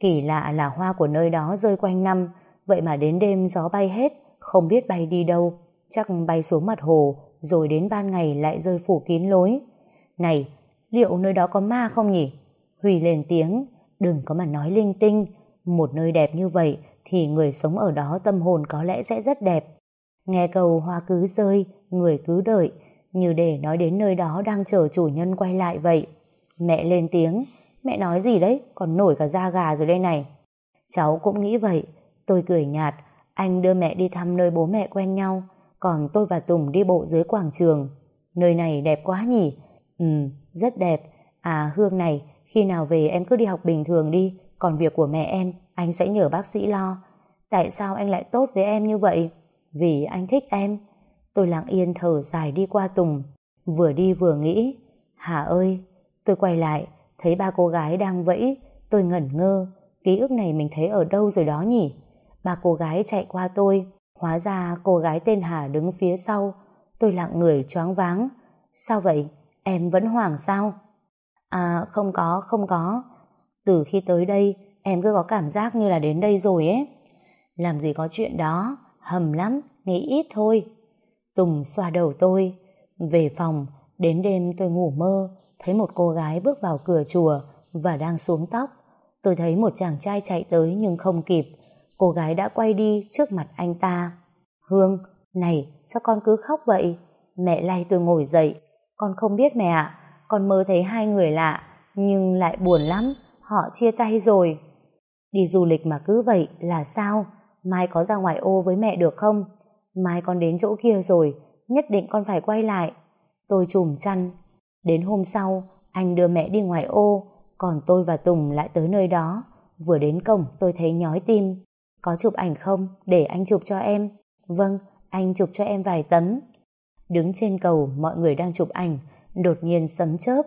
Kỳ lạ là hoa của nơi đó rơi quanh năm, vậy mà đến đêm gió bay hết, không biết bay đi đâu, chắc bay xuống mặt hồ, rồi đến ban ngày lại rơi phủ kín lối. Này, liệu nơi đó có ma không nhỉ? Huy lên tiếng, đừng có mà nói linh tinh, một nơi đẹp như vậy thì người sống ở đó tâm hồn có lẽ sẽ rất đẹp. Nghe câu hoa cứ rơi, người cứ đợi, như để nói đến nơi đó đang chờ chủ nhân quay lại vậy. Mẹ lên tiếng, mẹ nói gì đấy, còn nổi cả da gà rồi đây này. Cháu cũng nghĩ vậy, tôi cười nhạt, anh đưa mẹ đi thăm nơi bố mẹ quen nhau, còn tôi và Tùng đi bộ dưới quảng trường. Nơi này đẹp quá nhỉ? Ừ, rất đẹp. À Hương này, khi nào về em cứ đi học bình thường đi, còn việc của mẹ em, anh sẽ nhờ bác sĩ lo. Tại sao anh lại tốt với em như vậy? Vì anh thích em. Tôi lặng yên thở dài đi qua Tùng, vừa đi vừa nghĩ. Hà ơi, tôi quay lại, thấy ba cô gái đang vẫy, tôi ngẩn ngơ. Ký ức này mình thấy ở đâu rồi đó nhỉ? Ba cô gái chạy qua tôi, hóa ra cô gái tên Hà đứng phía sau. Tôi lặng người choáng váng. Sao vậy? Em vẫn hoảng sao? À không có, không có. Từ khi tới đây, em cứ có cảm giác như là đến đây rồi ấy. Làm gì có chuyện đó, hầm lắm, nghĩ ít thôi. Tùng xoa đầu tôi. Về phòng, đến đêm tôi ngủ mơ, thấy một cô gái bước vào cửa chùa và đang xuống tóc. Tôi thấy một chàng trai chạy tới nhưng không kịp. Cô gái đã quay đi trước mặt anh ta. Hương, này, sao con cứ khóc vậy? Mẹ lay tôi ngồi dậy. Con không biết mẹ ạ, con mơ thấy hai người lạ, nhưng lại buồn lắm, họ chia tay rồi. Đi du lịch mà cứ vậy là sao? Mai có ra ngoài ô với mẹ được không? Mai con đến chỗ kia rồi, nhất định con phải quay lại. Tôi trùm chăn. Đến hôm sau, anh đưa mẹ đi ngoài ô, còn tôi và Tùng lại tới nơi đó. Vừa đến cổng tôi thấy nhói tim. Có chụp ảnh không? Để anh chụp cho em. Vâng, anh chụp cho em vài tấm. Đứng trên cầu, mọi người đang chụp ảnh. Đột nhiên sấm chớp.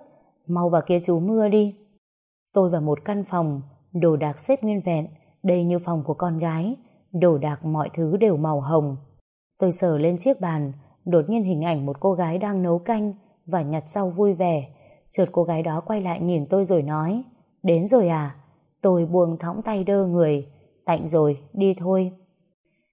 Mau vào kia chú mưa đi. Tôi vào một căn phòng, đồ đạc xếp nguyên vẹn, đây như phòng của con gái. Đồ đạc mọi thứ đều màu hồng. Tôi sờ lên chiếc bàn, đột nhiên hình ảnh một cô gái đang nấu canh và nhặt sau vui vẻ. Chợt cô gái đó quay lại nhìn tôi rồi nói, đến rồi à? Tôi buông thõng tay đơ người, tạnh rồi, đi thôi.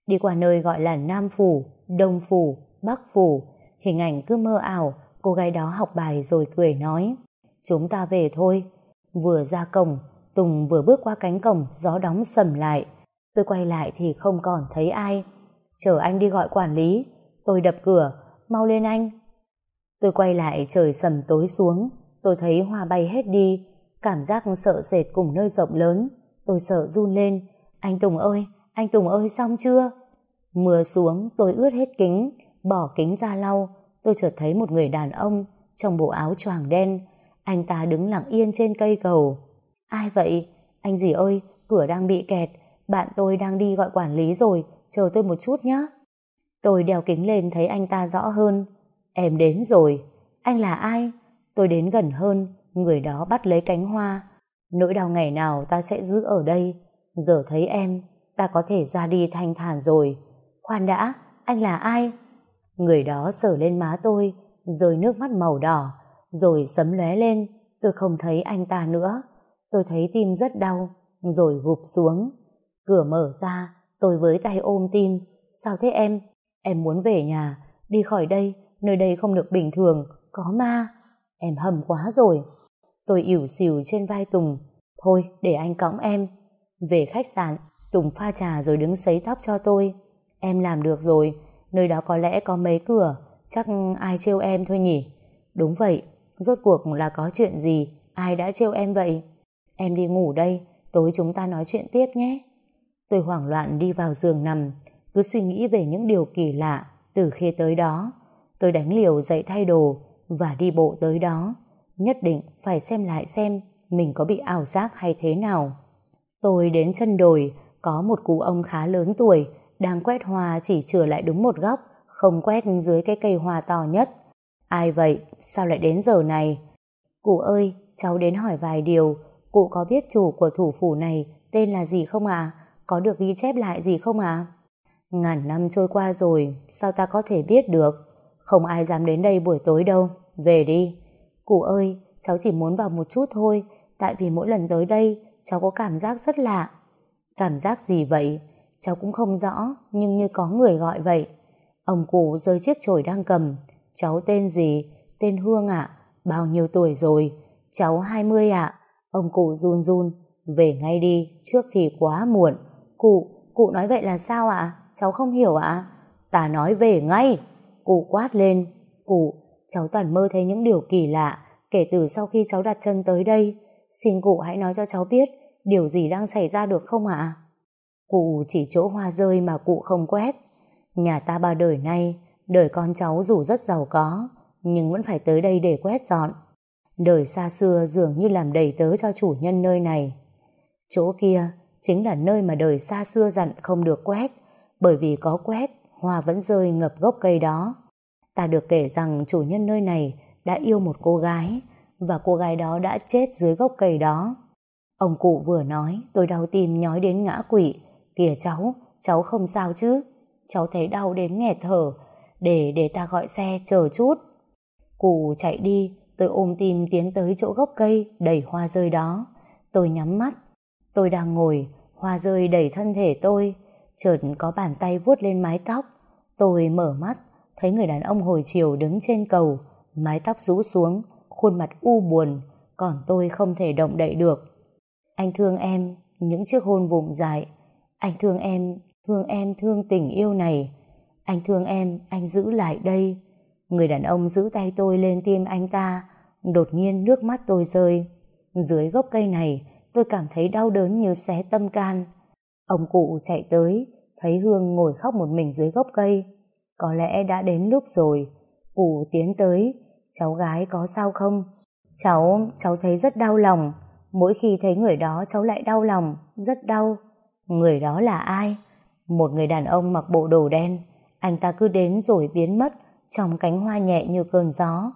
Đi qua nơi gọi là Nam Phủ, Đông Phủ, Bắc Phủ, hình ảnh cứ mơ ảo, cô gái đó học bài rồi cười nói, chúng ta về thôi. Vừa ra cổng, Tùng vừa bước qua cánh cổng, gió đóng sầm lại. Tôi quay lại thì không còn thấy ai. Chờ anh đi gọi quản lý. Tôi đập cửa, mau lên anh. Tôi quay lại trời sầm tối xuống. Tôi thấy hoa bay hết đi. Cảm giác sợ sệt cùng nơi rộng lớn. Tôi sợ run lên. Anh Tùng ơi, anh Tùng ơi xong chưa? Mưa xuống, tôi ướt hết kính. Bỏ kính ra lau. Tôi chợt thấy một người đàn ông trong bộ áo choàng đen. Anh ta đứng lặng yên trên cây cầu. Ai vậy? Anh gì ơi, cửa đang bị kẹt. Bạn tôi đang đi gọi quản lý rồi chờ tôi một chút nhé. Tôi đeo kính lên thấy anh ta rõ hơn. Em đến rồi. Anh là ai? Tôi đến gần hơn, người đó bắt lấy cánh hoa. Nỗi đau ngày nào ta sẽ giữ ở đây. Giờ thấy em, ta có thể ra đi thanh thản rồi. Khoan đã, anh là ai? Người đó sờ lên má tôi, rồi nước mắt màu đỏ, rồi sấm lóe lên. Tôi không thấy anh ta nữa. Tôi thấy tim rất đau, rồi gục xuống. Cửa mở ra, Tôi với tay ôm tim. Sao thế em? Em muốn về nhà, đi khỏi đây, nơi đây không được bình thường, có ma. Em hầm quá rồi. Tôi ỉu xìu trên vai Tùng. Thôi, để anh cõng em. Về khách sạn, Tùng pha trà rồi đứng sấy tóc cho tôi. Em làm được rồi, nơi đó có lẽ có mấy cửa, chắc ai trêu em thôi nhỉ? Đúng vậy, rốt cuộc là có chuyện gì, ai đã trêu em vậy? Em đi ngủ đây, tối chúng ta nói chuyện tiếp nhé. Tôi hoảng loạn đi vào giường nằm, cứ suy nghĩ về những điều kỳ lạ từ khi tới đó. Tôi đánh liều dậy thay đồ và đi bộ tới đó. Nhất định phải xem lại xem mình có bị ảo giác hay thế nào. Tôi đến chân đồi, có một cụ ông khá lớn tuổi, đang quét hoa chỉ chừa lại đúng một góc, không quét dưới cái cây hoa to nhất. Ai vậy? Sao lại đến giờ này? Cụ ơi, cháu đến hỏi vài điều. Cụ có biết chủ của thủ phủ này tên là gì không ạ? À? có được ghi chép lại gì không à? Ngàn năm trôi qua rồi, sao ta có thể biết được? Không ai dám đến đây buổi tối đâu, về đi. Cụ ơi, cháu chỉ muốn vào một chút thôi, tại vì mỗi lần tới đây, cháu có cảm giác rất lạ. Cảm giác gì vậy? Cháu cũng không rõ, nhưng như có người gọi vậy. Ông cụ rơi chiếc chổi đang cầm. Cháu tên gì? Tên Hương ạ. Bao nhiêu tuổi rồi? Cháu 20 ạ. Ông cụ run run. Về ngay đi, trước khi quá muộn. Cụ, cụ nói vậy là sao ạ? Cháu không hiểu ạ. Ta nói về ngay. Cụ quát lên. Cụ, cháu toàn mơ thấy những điều kỳ lạ kể từ sau khi cháu đặt chân tới đây. Xin cụ hãy nói cho cháu biết điều gì đang xảy ra được không ạ? Cụ chỉ chỗ hoa rơi mà cụ không quét. Nhà ta ba đời nay, đời con cháu dù rất giàu có, nhưng vẫn phải tới đây để quét dọn. Đời xa xưa dường như làm đầy tớ cho chủ nhân nơi này. Chỗ kia chính là nơi mà đời xa xưa dặn không được quét, bởi vì có quét, hoa vẫn rơi ngập gốc cây đó. Ta được kể rằng chủ nhân nơi này đã yêu một cô gái, và cô gái đó đã chết dưới gốc cây đó. Ông cụ vừa nói, tôi đau tim nhói đến ngã quỵ. Kìa cháu, cháu không sao chứ? Cháu thấy đau đến nghẹt thở, để để ta gọi xe chờ chút. Cụ chạy đi, tôi ôm tim tiến tới chỗ gốc cây đầy hoa rơi đó. Tôi nhắm mắt, tôi đang ngồi, hoa rơi đầy thân thể tôi, chợt có bàn tay vuốt lên mái tóc. Tôi mở mắt, thấy người đàn ông hồi chiều đứng trên cầu, mái tóc rũ xuống, khuôn mặt u buồn, còn tôi không thể động đậy được. Anh thương em, những chiếc hôn vụng dài. Anh thương em, thương em thương tình yêu này. Anh thương em, anh giữ lại đây. Người đàn ông giữ tay tôi lên tim anh ta, đột nhiên nước mắt tôi rơi. Dưới gốc cây này, tôi cảm thấy đau đớn như xé tâm can. Ông cụ chạy tới, thấy Hương ngồi khóc một mình dưới gốc cây. Có lẽ đã đến lúc rồi. Cụ tiến tới, cháu gái có sao không? Cháu, cháu thấy rất đau lòng. Mỗi khi thấy người đó cháu lại đau lòng, rất đau. Người đó là ai? Một người đàn ông mặc bộ đồ đen. Anh ta cứ đến rồi biến mất trong cánh hoa nhẹ như cơn gió.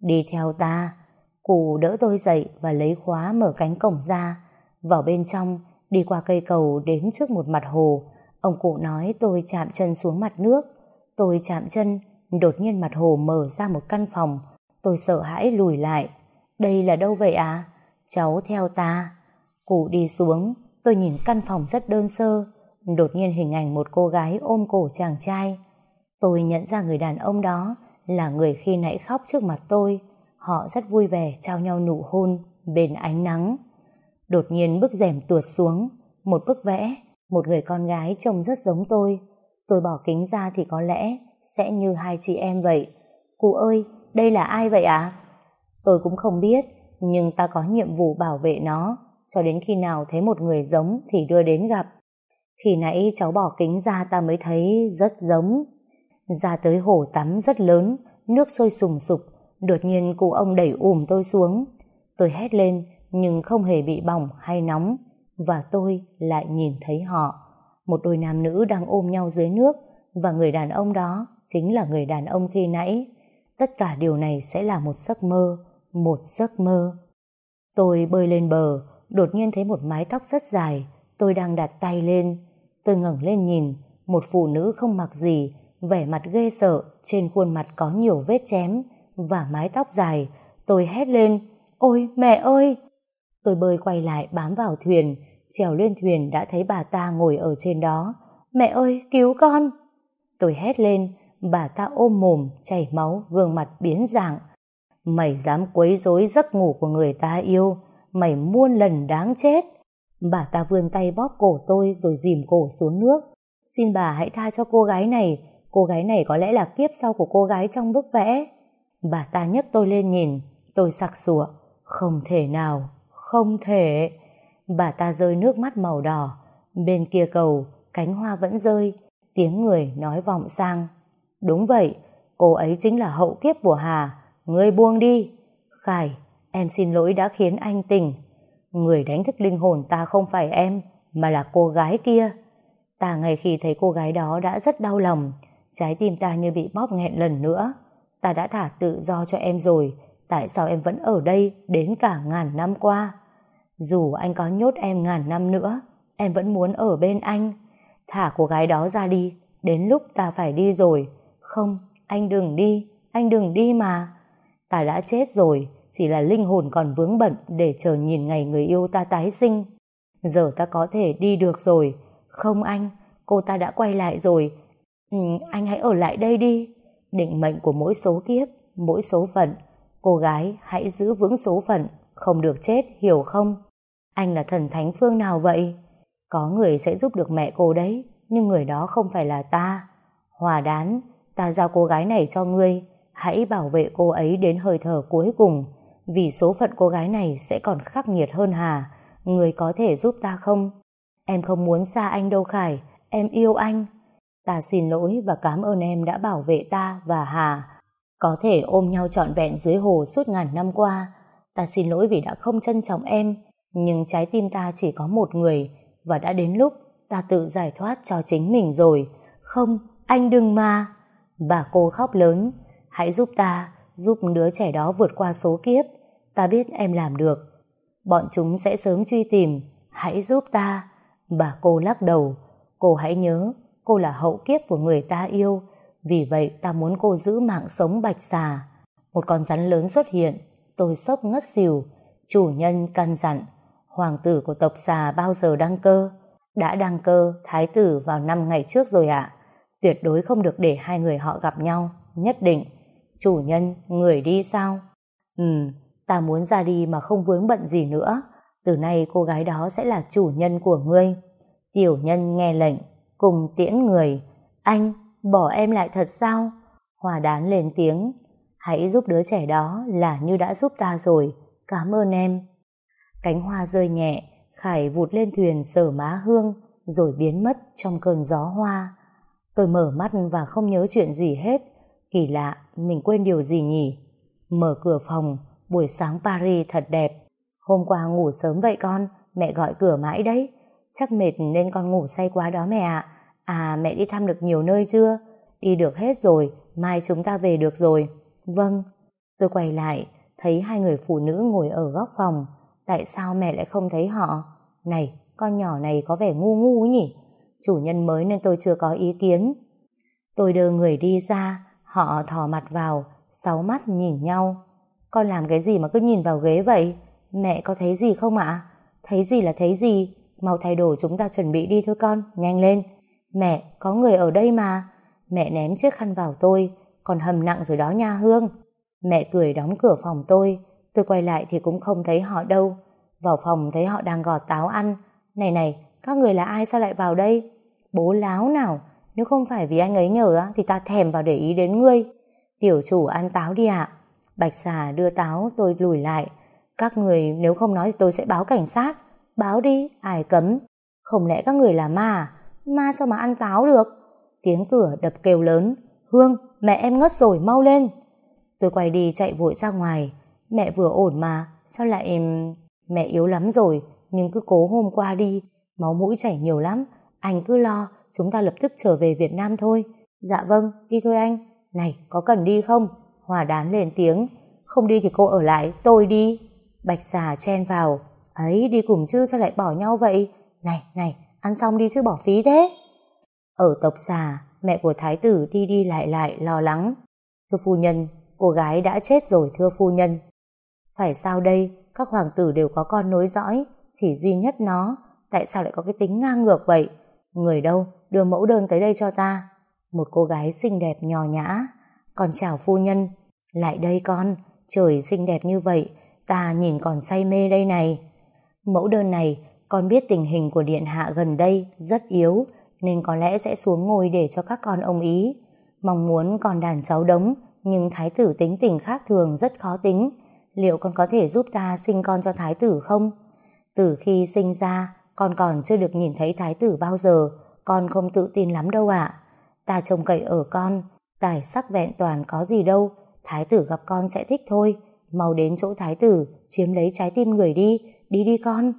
Đi theo ta. Cụ đỡ tôi dậy và lấy khóa mở cánh cổng ra. Vào bên trong, đi qua cây cầu đến trước một mặt hồ. Ông cụ nói tôi chạm chân xuống mặt nước. Tôi chạm chân, đột nhiên mặt hồ mở ra một căn phòng. Tôi sợ hãi lùi lại. Đây là đâu vậy à? Cháu theo ta. Cụ đi xuống, tôi nhìn căn phòng rất đơn sơ. Đột nhiên hình ảnh một cô gái ôm cổ chàng trai. Tôi nhận ra người đàn ông đó là người khi nãy khóc trước mặt tôi. Họ rất vui vẻ trao nhau nụ hôn bên ánh nắng. Đột nhiên bức rèm tuột xuống, một bức vẽ, một người con gái trông rất giống tôi. Tôi bỏ kính ra thì có lẽ sẽ như hai chị em vậy. Cụ ơi, đây là ai vậy ạ? À? Tôi cũng không biết, nhưng ta có nhiệm vụ bảo vệ nó, cho đến khi nào thấy một người giống thì đưa đến gặp. Khi nãy cháu bỏ kính ra ta mới thấy rất giống. Ra tới hồ tắm rất lớn, nước sôi sùng sục, đột nhiên cụ ông đẩy ùm tôi xuống. Tôi hét lên, nhưng không hề bị bỏng hay nóng, và tôi lại nhìn thấy họ. Một đôi nam nữ đang ôm nhau dưới nước, và người đàn ông đó chính là người đàn ông khi nãy. Tất cả điều này sẽ là một giấc mơ, một giấc mơ. Tôi bơi lên bờ, đột nhiên thấy một mái tóc rất dài, tôi đang đặt tay lên. Tôi ngẩng lên nhìn, một phụ nữ không mặc gì, vẻ mặt ghê sợ, trên khuôn mặt có nhiều vết chém, và mái tóc dài. Tôi hét lên, ôi mẹ ơi! Tôi bơi quay lại bám vào thuyền, trèo lên thuyền đã thấy bà ta ngồi ở trên đó. Mẹ ơi, cứu con! Tôi hét lên, bà ta ôm mồm, chảy máu, gương mặt biến dạng. Mày dám quấy rối giấc ngủ của người ta yêu, mày muôn lần đáng chết. Bà ta vươn tay bóp cổ tôi rồi dìm cổ xuống nước. Xin bà hãy tha cho cô gái này, cô gái này có lẽ là kiếp sau của cô gái trong bức vẽ. Bà ta nhấc tôi lên nhìn, tôi sặc sụa. Không thể nào, không thể. Bà ta rơi nước mắt màu đỏ. Bên kia cầu, cánh hoa vẫn rơi, tiếng người nói vọng sang. Đúng vậy, cô ấy chính là hậu kiếp của Hà. Ngươi buông đi. Khải, em xin lỗi đã khiến anh tỉnh. Người đánh thức linh hồn ta không phải em, mà là cô gái kia. Ta ngay khi thấy cô gái đó đã rất đau lòng, trái tim ta như bị bóp nghẹn lần nữa. Ta đã thả tự do cho em rồi, tại sao em vẫn ở đây đến cả ngàn năm qua? Dù anh có nhốt em ngàn năm nữa, em vẫn muốn ở bên anh. Thả cô gái đó ra đi, đến lúc ta phải đi rồi. Không, anh đừng đi, anh đừng đi mà. Ta đã chết rồi, chỉ là linh hồn còn vướng bận để chờ nhìn ngày người yêu ta tái sinh. Giờ ta có thể đi được rồi. Không anh, cô ta đã quay lại rồi. Ừ, anh hãy ở lại đây đi. Định mệnh của mỗi số kiếp, mỗi số phận. Cô gái hãy giữ vững số phận, không được chết, hiểu không? Anh là thần thánh phương nào vậy? Có người sẽ giúp được mẹ cô đấy, nhưng người đó không phải là ta. Hòa đán, ta giao cô gái này cho ngươi, hãy bảo vệ cô ấy đến hơi thở cuối cùng, vì số phận cô gái này sẽ còn khắc nghiệt hơn Hà. Người có thể giúp ta không? Em không muốn xa anh đâu Khải, em yêu anh. Ta xin lỗi và cảm ơn em đã bảo vệ ta và Hà. Có thể ôm nhau trọn vẹn dưới hồ suốt ngàn năm qua. Ta xin lỗi vì đã không trân trọng em, nhưng trái tim ta chỉ có một người, và đã đến lúc ta tự giải thoát cho chính mình rồi. Không, anh đừng mà. Bà cô khóc lớn, hãy giúp ta, giúp đứa trẻ đó vượt qua số kiếp. Ta biết em làm được. Bọn chúng sẽ sớm truy tìm, hãy giúp ta. Bà cô lắc đầu, cô hãy nhớ, cô là hậu kiếp của người ta yêu, vì vậy ta muốn cô giữ mạng sống bạch xà. Một con rắn lớn xuất hiện, tôi sốc ngất xỉu. Chủ nhân căn dặn, hoàng tử của tộc xà bao giờ đăng cơ? Đã đăng cơ, thái tử vào năm ngày trước rồi ạ. Tuyệt đối không được để hai người họ gặp nhau, nhất định. Chủ nhân, người đi sao? Ừ, ta muốn ra đi mà không vướng bận gì nữa. Từ nay cô gái đó sẽ là chủ nhân của ngươi. Tiểu nhân nghe lệnh, cùng tiễn người. Anh, bỏ em lại thật sao? Hòa đán lên tiếng. Hãy giúp đứa trẻ đó là như đã giúp ta rồi. Cảm ơn em. Cánh hoa rơi nhẹ, Khải vụt lên thuyền sở má hương, rồi biến mất trong cơn gió hoa. Tôi mở mắt và không nhớ chuyện gì hết. Kỳ lạ, mình quên điều gì nhỉ? Mở cửa phòng, buổi sáng Paris thật đẹp. Hôm qua ngủ sớm vậy con, mẹ gọi cửa mãi đấy. Chắc mệt nên con ngủ say quá đó mẹ ạ. À à mẹ đi thăm được nhiều nơi chưa? Đi được hết rồi, mai chúng ta về được rồi. Vâng. Tôi quay lại, thấy hai người phụ nữ ngồi ở góc phòng. Tại sao mẹ lại không thấy họ? Này, con nhỏ này có vẻ ngu ngu nhỉ? Chủ nhân mới nên tôi chưa có ý kiến. Tôi đưa người đi ra, họ thò mặt vào, sáu mắt nhìn nhau. Con làm cái gì mà cứ nhìn vào ghế vậy? Mẹ có thấy gì không ạ? Thấy gì là thấy gì? Mau thay đồ chúng ta chuẩn bị đi thôi con, nhanh lên. Mẹ, có người ở đây mà. Mẹ ném chiếc khăn vào tôi, còn hầm nặng rồi đó nha Hương. Mẹ cười đóng cửa phòng tôi, tôi quay lại thì cũng không thấy họ đâu. Vào phòng thấy họ đang gọt táo ăn. Này này, các người là ai sao lại vào đây? Bố láo nào, nếu không phải vì anh ấy nhờ thì ta thèm vào để ý đến ngươi. Tiểu chủ ăn táo đi ạ. Bạch xà đưa táo tôi lùi lại. Các người nếu không nói thì tôi sẽ báo cảnh sát. Báo đi, ai cấm. Không lẽ các người là ma à? Ma sao mà ăn táo được? Tiếng cửa đập kêu lớn. Hương, mẹ em ngất rồi, mau lên. Tôi quay đi chạy vội ra ngoài. Mẹ vừa ổn mà, sao lại... Mẹ yếu lắm rồi, nhưng cứ cố hôm qua đi. Máu mũi chảy nhiều lắm. Anh cứ lo, chúng ta lập tức trở về Việt Nam thôi. Dạ vâng, đi thôi anh. Này, có cần đi không? Hòa đán lên tiếng. Không đi thì cô ở lại, tôi đi. Bạch xà chen vào. Ấy, đi cùng chứ sao lại bỏ nhau vậy? Này, này, ăn xong đi chứ bỏ phí thế. Ở tộc xà, mẹ của thái tử đi đi lại lại lo lắng. Thưa phu nhân, cô gái đã chết rồi thưa phu nhân. Phải sao đây, các hoàng tử đều có con nối dõi, chỉ duy nhất nó, tại sao lại có cái tính ngang ngược vậy? Người đâu, đưa mẫu đơn tới đây cho ta. Một cô gái xinh đẹp nhỏ nhã. còn chào phu nhân, lại đây con, trời xinh đẹp như vậy, ta nhìn còn say mê đây này. Mẫu đơn này, con biết tình hình của điện hạ gần đây rất yếu, nên có lẽ sẽ xuống ngôi để cho các con ông ý. Mong muốn còn đàn cháu đống, nhưng thái tử tính tình khác thường rất khó tính. Liệu con có thể giúp ta sinh con cho thái tử không? Từ khi sinh ra, con còn chưa được nhìn thấy thái tử bao giờ, con không tự tin lắm đâu ạ. Ta trông cậy ở con, tài sắc vẹn toàn có gì đâu, thái tử gặp con sẽ thích thôi. Mau đến chỗ thái tử, chiếm lấy trái tim người đi, đi đi con.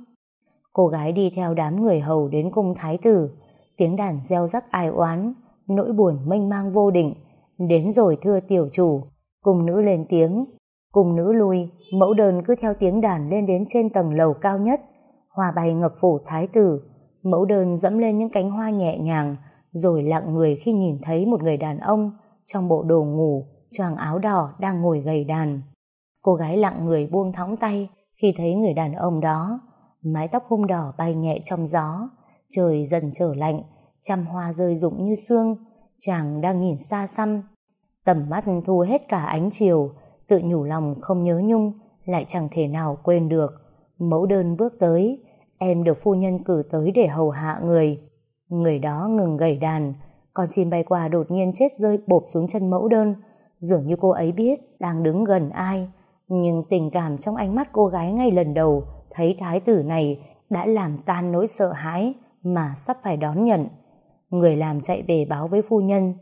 Cô gái đi theo đám người hầu đến cung thái tử, tiếng đàn reo rắc ai oán, nỗi buồn mênh mang vô định. Đến rồi thưa tiểu chủ, cùng nữ lên tiếng, cùng nữ lui, mẫu đơn cứ theo tiếng đàn lên đến trên tầng lầu cao nhất, hoa bay ngập phủ thái tử, mẫu đơn dẫm lên những cánh hoa nhẹ nhàng, rồi lặng người khi nhìn thấy một người đàn ông trong bộ đồ ngủ, choàng áo đỏ đang ngồi gầy đàn. Cô gái lặng người buông thõng tay khi thấy người đàn ông đó, Mái tóc hung đỏ bay nhẹ trong gió, trời dần trở lạnh, trăm hoa rơi rụng như sương, chàng đang nhìn xa xăm. Tầm mắt thu hết cả ánh chiều, tự nhủ lòng không nhớ nhung, lại chẳng thể nào quên được. Mẫu đơn bước tới, em được phu nhân cử tới để hầu hạ người. Người đó ngừng gảy đàn, con chim bay qua đột nhiên chết rơi bộp xuống chân mẫu đơn, dường như cô ấy biết đang đứng gần ai. Nhưng tình cảm trong ánh mắt cô gái ngay lần đầu thấy thái tử này đã làm tan nỗi sợ hãi mà sắp phải đón nhận. Người làm chạy về báo với phu nhân.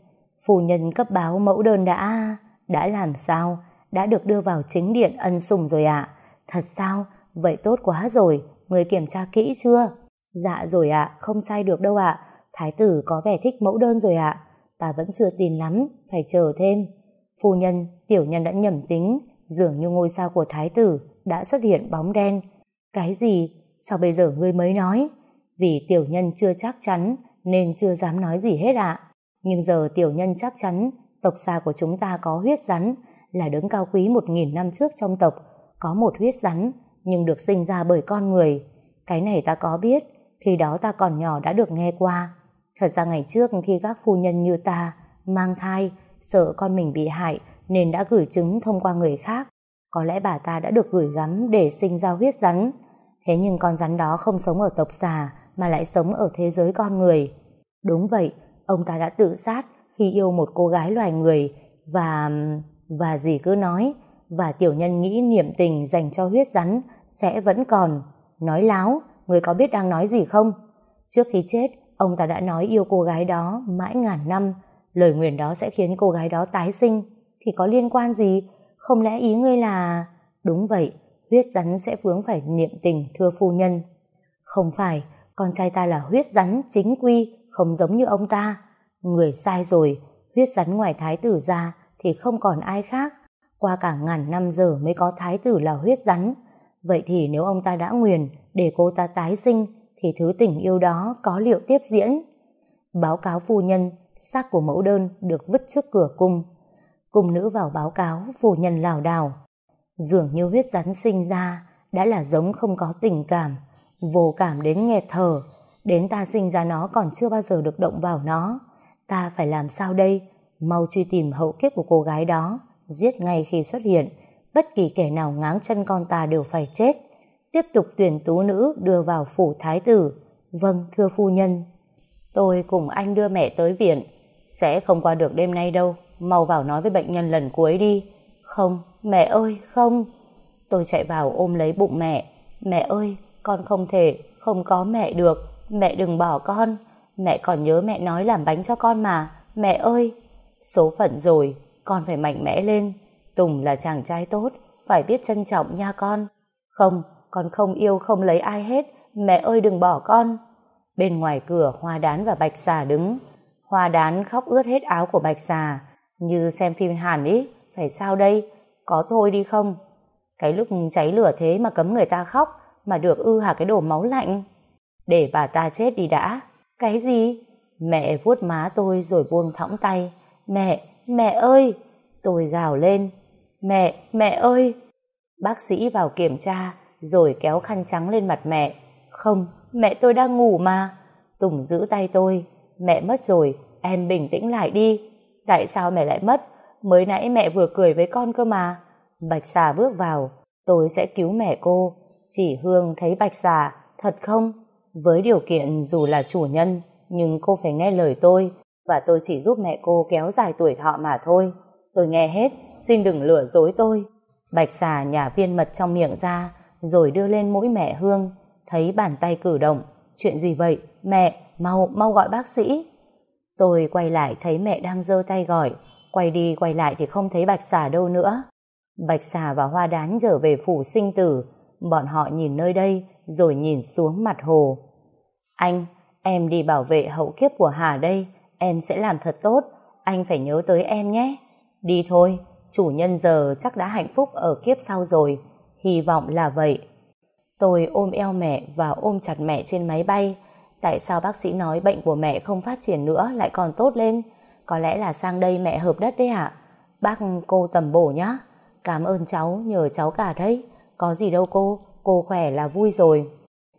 Phu nhân cấp báo mẫu đơn đã... Đã làm sao? Đã được đưa vào chính điện ân sủng rồi ạ. Thật sao? Vậy tốt quá rồi. Người kiểm tra kỹ chưa? Dạ rồi ạ, không sai được đâu ạ. Thái tử có vẻ thích mẫu đơn rồi ạ. Ta vẫn chưa tin lắm, phải chờ thêm. Phu nhân, tiểu nhân đã nhầm tính, dường như ngôi sao của thái tử đã xuất hiện bóng đen. Cái gì? Sao bây giờ ngươi mới nói? Vì tiểu nhân chưa chắc chắn, nên chưa dám nói gì hết ạ. Nhưng giờ tiểu nhân chắc chắn, tộc xa của chúng ta có huyết rắn, là đấng cao quý một nghìn năm trước trong tộc, có một huyết rắn, nhưng được sinh ra bởi con người. Cái này ta có biết, khi đó ta còn nhỏ đã được nghe qua. Thật ra ngày trước khi các phu nhân như ta mang thai, sợ con mình bị hại, nên đã gửi trứng thông qua người khác. Có lẽ bà ta đã được gửi gắm để sinh ra huyết rắn. Thế nhưng con rắn đó không sống ở tộc xà mà lại sống ở thế giới con người. Đúng vậy, ông ta đã tự sát khi yêu một cô gái loài người và... và gì cứ nói và tiểu nhân nghĩ niệm tình dành cho huyết rắn sẽ vẫn còn. Nói láo, người có biết đang nói gì không? Trước khi chết, ông ta đã nói yêu cô gái đó mãi ngàn năm, lời nguyền đó sẽ khiến cô gái đó tái sinh. Thì có liên quan gì? Không lẽ ý ngươi là... Đúng vậy, huyết rắn sẽ vướng phải niệm tình thưa phu nhân. Không phải, con trai ta là huyết rắn chính quy, không giống như ông ta. Người sai rồi, huyết rắn ngoài thái tử ra thì không còn ai khác. Qua cả ngàn năm giờ mới có thái tử là huyết rắn. Vậy thì nếu ông ta đã nguyền để cô ta tái sinh thì thứ tình yêu đó có liệu tiếp diễn? Báo cáo phu nhân, xác của mẫu đơn được vứt trước cửa cung. Cung nữ vào báo cáo phu nhân lảo đảo. Dường như huyết rắn sinh ra đã là giống không có tình cảm, vô cảm đến nghẹt thở. Đến ta sinh ra nó còn chưa bao giờ được động vào nó. Ta phải làm sao đây? Mau truy tìm hậu kiếp của cô gái đó, giết ngay khi xuất hiện. Bất kỳ kẻ nào ngáng chân con ta đều phải chết. Tiếp tục tuyển tú nữ đưa vào phủ thái tử. Vâng, thưa phu nhân. Tôi cùng anh đưa mẹ tới viện. Sẽ không qua được đêm nay đâu. Mau vào nói với bệnh nhân lần cuối đi. Không, mẹ ơi, không. Tôi chạy vào ôm lấy bụng mẹ. Mẹ ơi, con không thể, không có mẹ được. Mẹ đừng bỏ con. Mẹ còn nhớ mẹ nói làm bánh cho con mà. Mẹ ơi! Số phận rồi, con phải mạnh mẽ lên. Tùng là chàng trai tốt, phải biết trân trọng nha con. Không, con không yêu không lấy ai hết. Mẹ ơi đừng bỏ con. Bên ngoài cửa Hoa Đán và Bạch Xà đứng. Hoa Đán khóc ướt hết áo của Bạch Xà. Như xem phim Hàn ý. Phải sao đây? Có thôi đi không? Cái lúc cháy lửa thế mà cấm người ta khóc mà được ư hả cái đồ máu lạnh. Để bà ta chết đi đã. Cái gì? Mẹ vuốt má tôi rồi buông thõng tay. Mẹ, mẹ ơi! Tôi gào lên. Mẹ, mẹ ơi! Bác sĩ vào kiểm tra rồi kéo khăn trắng lên mặt mẹ. Không, mẹ tôi đang ngủ mà. Tùng giữ tay tôi. Mẹ mất rồi, em bình tĩnh lại đi. Tại sao mẹ lại mất? Mới nãy mẹ vừa cười với con cơ mà. Bạch xà bước vào. Tôi sẽ cứu mẹ cô. Chỉ Hương thấy Bạch xà. Thật không? Với điều kiện dù là chủ nhân, nhưng cô phải nghe lời tôi, và tôi chỉ giúp mẹ cô kéo dài tuổi thọ mà thôi. Tôi nghe hết, xin đừng lừa dối tôi. Bạch xà nhả viên mật trong miệng ra, rồi đưa lên mũi mẹ Hương, thấy bàn tay cử động. Chuyện gì vậy? Mẹ, mau, mau gọi bác sĩ. Tôi quay lại thấy mẹ đang giơ tay gọi, quay đi quay lại thì không thấy bạch xà đâu nữa. Bạch xà và hoa đán trở về phủ sinh tử, bọn họ nhìn nơi đây rồi nhìn xuống mặt hồ. Anh, em đi bảo vệ hậu kiếp của Hà đây, em sẽ làm thật tốt, anh phải nhớ tới em nhé. Đi thôi, chủ nhân giờ chắc đã hạnh phúc ở kiếp sau rồi, hy vọng là vậy. Tôi ôm eo mẹ và ôm chặt mẹ trên máy bay. Tại sao bác sĩ nói bệnh của mẹ không phát triển nữa lại còn tốt lên? Có lẽ là sang đây mẹ hợp đất đấy ạ. Bác cô tầm bổ nhá. Cảm ơn cháu, nhờ cháu cả đấy. Có gì đâu cô, cô khỏe là vui rồi.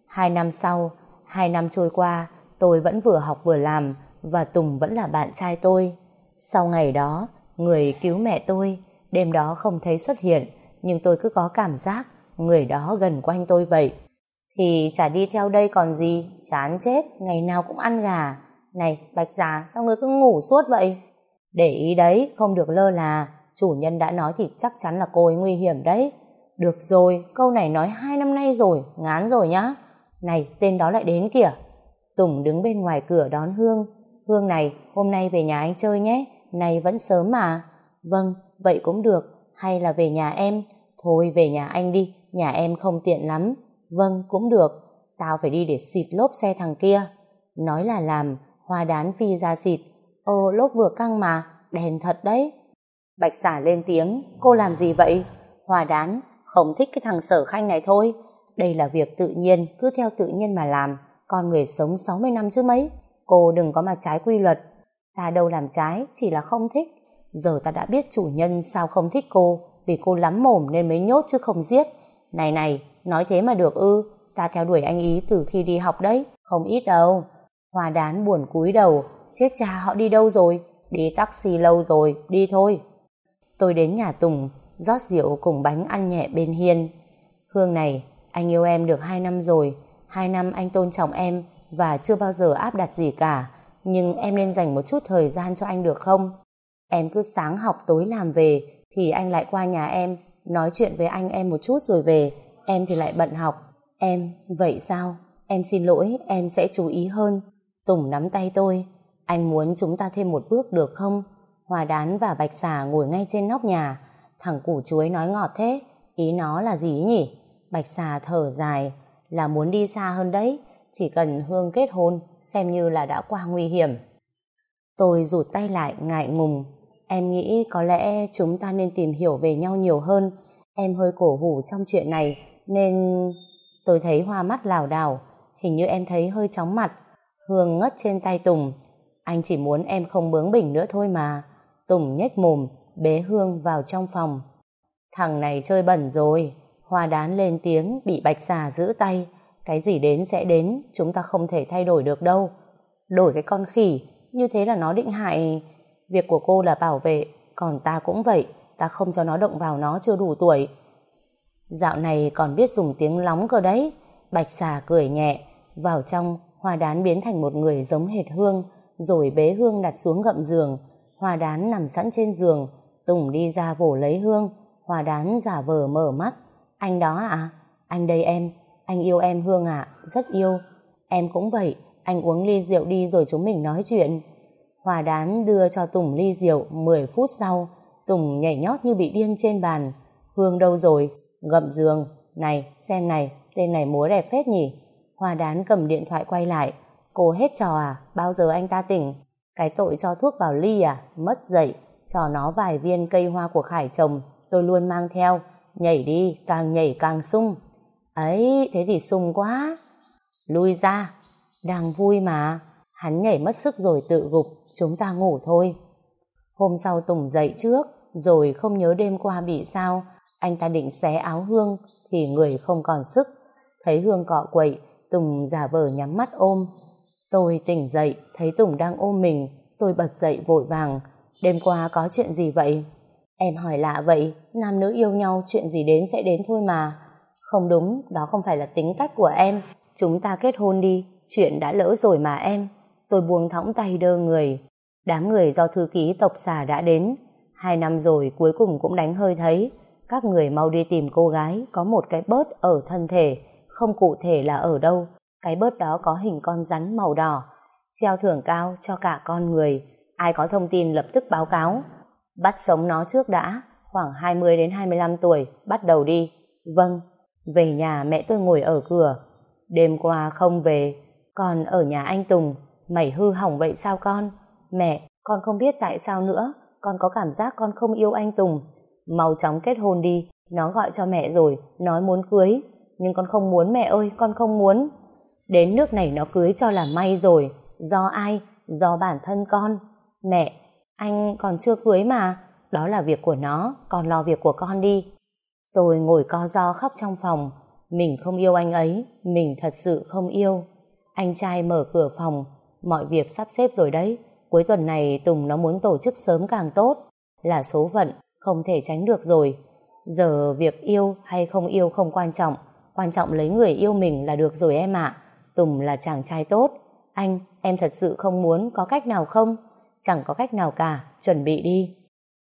Hai năm sau, hai năm trôi qua, tôi vẫn vừa học vừa làm và Tùng vẫn là bạn trai tôi. Sau ngày đó, người cứu mẹ tôi, đêm đó không thấy xuất hiện, nhưng tôi cứ có cảm giác người đó gần quanh tôi vậy. Thì chả đi theo đây còn gì, chán chết, ngày nào cũng ăn gà. Này, Bạch Già, sao ngươi cứ ngủ suốt vậy? Để ý đấy, không được lơ là, chủ nhân đã nói thì chắc chắn là cô ấy nguy hiểm đấy. Được rồi, câu này nói hai năm nay rồi, ngán rồi nhá. Này, tên đó lại đến kìa. Tùng đứng bên ngoài cửa đón Hương. Hương này, hôm nay về nhà anh chơi nhé, này vẫn sớm mà. Vâng, vậy cũng được, hay là về nhà em? Thôi về nhà anh đi, nhà em không tiện lắm. Vâng, cũng được, tao phải đi để xịt lốp xe thằng kia. Nói là làm, hoa đán phi ra xịt. ô lốp vừa căng mà, đèn thật đấy. Bạch xả lên tiếng, cô làm gì vậy? Hoa đán, không thích cái thằng sở khanh này thôi. Đây là việc tự nhiên, cứ theo tự nhiên mà làm. Con người sống 60 năm chứ mấy. Cô đừng có mà trái quy luật. Ta đâu làm trái, chỉ là không thích. Giờ ta đã biết chủ nhân sao không thích cô, vì cô lắm mồm nên mới nhốt chứ không giết. Này này, nói thế mà được ư, ta theo đuổi anh ý từ khi đi học đấy, không ít đâu. Hoa đán buồn cúi đầu, chết cha họ đi đâu rồi, đi taxi lâu rồi, đi thôi. Tôi đến nhà Tùng, rót rượu cùng bánh ăn nhẹ bên hiên. Hương này, anh yêu em được 2 năm rồi, 2 năm anh tôn trọng em và chưa bao giờ áp đặt gì cả, nhưng em nên dành một chút thời gian cho anh được không? Em cứ sáng học tối làm về thì anh lại qua nhà em nói chuyện với anh em một chút rồi về em thì lại bận học em, vậy sao? Em xin lỗi, em sẽ chú ý hơn Tùng nắm tay tôi anh muốn chúng ta thêm một bước được không? Hòa đán và bạch xà ngồi ngay trên nóc nhà thằng củ chuối nói ngọt thế ý nó là gì nhỉ? Bạch xà thở dài là muốn đi xa hơn đấy chỉ cần Hương kết hôn xem như là đã qua nguy hiểm tôi rụt tay lại ngại ngùng Em nghĩ có lẽ chúng ta nên tìm hiểu về nhau nhiều hơn. Em hơi cổ hủ trong chuyện này, nên... Tôi thấy hoa mắt lảo đảo, hình như em thấy hơi chóng mặt. Hương ngất trên tay Tùng. Anh chỉ muốn em không bướng bỉnh nữa thôi mà. Tùng nhếch mồm, bế Hương vào trong phòng. Thằng này chơi bẩn rồi. Hoa đán lên tiếng, bị bạch xà giữ tay. Cái gì đến sẽ đến, chúng ta không thể thay đổi được đâu. Đổi cái con khỉ, như thế là nó định hại... Việc của cô là bảo vệ, còn ta cũng vậy, ta không cho nó động vào nó chưa đủ tuổi. Dạo này còn biết dùng tiếng lóng cơ đấy. Bạch xà cười nhẹ, vào trong, hoa đán biến thành một người giống hệt hương, rồi bế hương đặt xuống gậm giường. Hoa đán nằm sẵn trên giường, Tùng đi ra vỗ lấy hương, hoa đán giả vờ mở mắt. Anh đó à? Anh đây em, anh yêu em Hương ạ, rất yêu. Em cũng vậy, anh uống ly rượu đi rồi chúng mình nói chuyện. Hòa đán đưa cho Tùng ly rượu 10 phút sau, Tùng nhảy nhót như bị điên trên bàn. Hương đâu rồi? Gậm giường. Này, xem này, tên này múa đẹp phết nhỉ? Hoa đán cầm điện thoại quay lại. Cô hết trò à? Bao giờ anh ta tỉnh? Cái tội cho thuốc vào ly à? Mất dậy. Cho nó vài viên cây hoa của Khải trồng. Tôi luôn mang theo. Nhảy đi, càng nhảy càng sung. Ấy, thế thì sung quá. Lui ra. Đang vui mà. Hắn nhảy mất sức rồi tự gục chúng ta ngủ thôi. Hôm sau Tùng dậy trước, rồi không nhớ đêm qua bị sao, anh ta định xé áo Hương, thì người không còn sức. Thấy Hương cọ quậy, Tùng giả vờ nhắm mắt ôm. Tôi tỉnh dậy, thấy Tùng đang ôm mình, tôi bật dậy vội vàng. Đêm qua có chuyện gì vậy? Em hỏi lạ vậy, nam nữ yêu nhau chuyện gì đến sẽ đến thôi mà. Không đúng, đó không phải là tính cách của em. Chúng ta kết hôn đi, chuyện đã lỡ rồi mà em tôi buông thõng tay đơ người. Đám người do thư ký tộc xà đã đến. Hai năm rồi cuối cùng cũng đánh hơi thấy. Các người mau đi tìm cô gái có một cái bớt ở thân thể, không cụ thể là ở đâu. Cái bớt đó có hình con rắn màu đỏ. Treo thưởng cao cho cả con người. Ai có thông tin lập tức báo cáo. Bắt sống nó trước đã. Khoảng 20 đến 25 tuổi, bắt đầu đi. Vâng. Về nhà mẹ tôi ngồi ở cửa. Đêm qua không về, còn ở nhà anh Tùng Mày hư hỏng vậy sao con? Mẹ, con không biết tại sao nữa. Con có cảm giác con không yêu anh Tùng. Mau chóng kết hôn đi. Nó gọi cho mẹ rồi, nói muốn cưới. Nhưng con không muốn mẹ ơi, con không muốn. Đến nước này nó cưới cho là may rồi. Do ai? Do bản thân con. Mẹ, anh còn chưa cưới mà. Đó là việc của nó, con lo việc của con đi. Tôi ngồi co do khóc trong phòng. mình không yêu anh ấy, mình thật sự không yêu. Anh trai mở cửa phòng, mọi việc sắp xếp rồi đấy. Cuối tuần này Tùng nó muốn tổ chức sớm càng tốt. Là số phận, không thể tránh được rồi. Giờ việc yêu hay không yêu không quan trọng. Quan trọng lấy người yêu mình là được rồi em ạ. Tùng là chàng trai tốt. Anh, em thật sự không muốn có cách nào không? Chẳng có cách nào cả, chuẩn bị đi.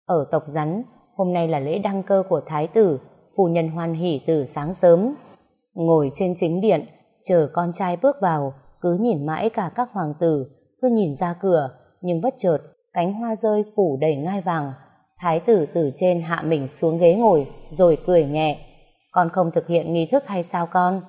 Ở tộc rắn, hôm nay là lễ đăng cơ của Thái tử, phu nhân hoan hỉ từ sáng sớm. Ngồi trên chính điện, chờ con trai bước vào, cứ nhìn mãi cả các hoàng tử, cứ nhìn ra cửa, nhưng bất chợt, cánh hoa rơi phủ đầy ngai vàng. Thái tử từ trên hạ mình xuống ghế ngồi, rồi cười nhẹ. Con không thực hiện nghi thức hay sao con?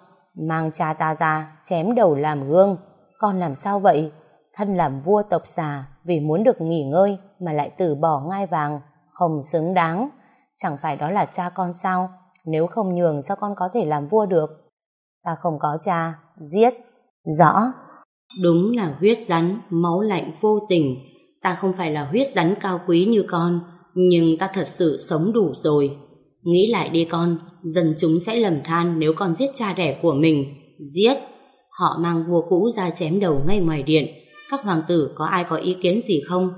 Mang cha ta ra, chém đầu làm gương. Con làm sao vậy? Thân làm vua tộc già vì muốn được nghỉ ngơi mà lại từ bỏ ngai vàng, không xứng đáng. Chẳng phải đó là cha con sao? Nếu không nhường sao con có thể làm vua được? Ta không có cha, giết. Rõ. Đúng là huyết rắn, máu lạnh vô tình. Ta không phải là huyết rắn cao quý như con, nhưng ta thật sự sống đủ rồi. Nghĩ lại đi con, dân chúng sẽ lầm than nếu con giết cha đẻ của mình. Giết! Họ mang vua cũ ra chém đầu ngay ngoài điện. Các hoàng tử có ai có ý kiến gì không?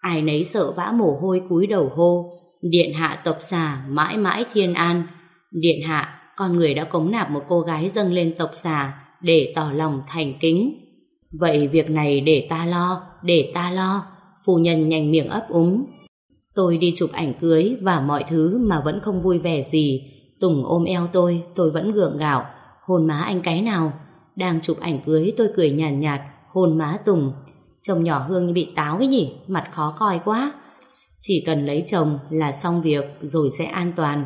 Ai nấy sợ vã mồ hôi cúi đầu hô. Điện hạ tộc xà mãi mãi thiên an. Điện hạ, con người đã cống nạp một cô gái dâng lên tộc xà để tỏ lòng thành kính. Vậy việc này để ta lo, để ta lo. Phu nhân nhanh miệng ấp úng. Tôi đi chụp ảnh cưới và mọi thứ mà vẫn không vui vẻ gì. Tùng ôm eo tôi, tôi vẫn gượng gạo. Hôn má anh cái nào? Đang chụp ảnh cưới tôi cười nhàn nhạt, nhạt, hôn má Tùng. Chồng nhỏ Hương như bị táo ấy nhỉ, mặt khó coi quá. Chỉ cần lấy chồng là xong việc rồi sẽ an toàn.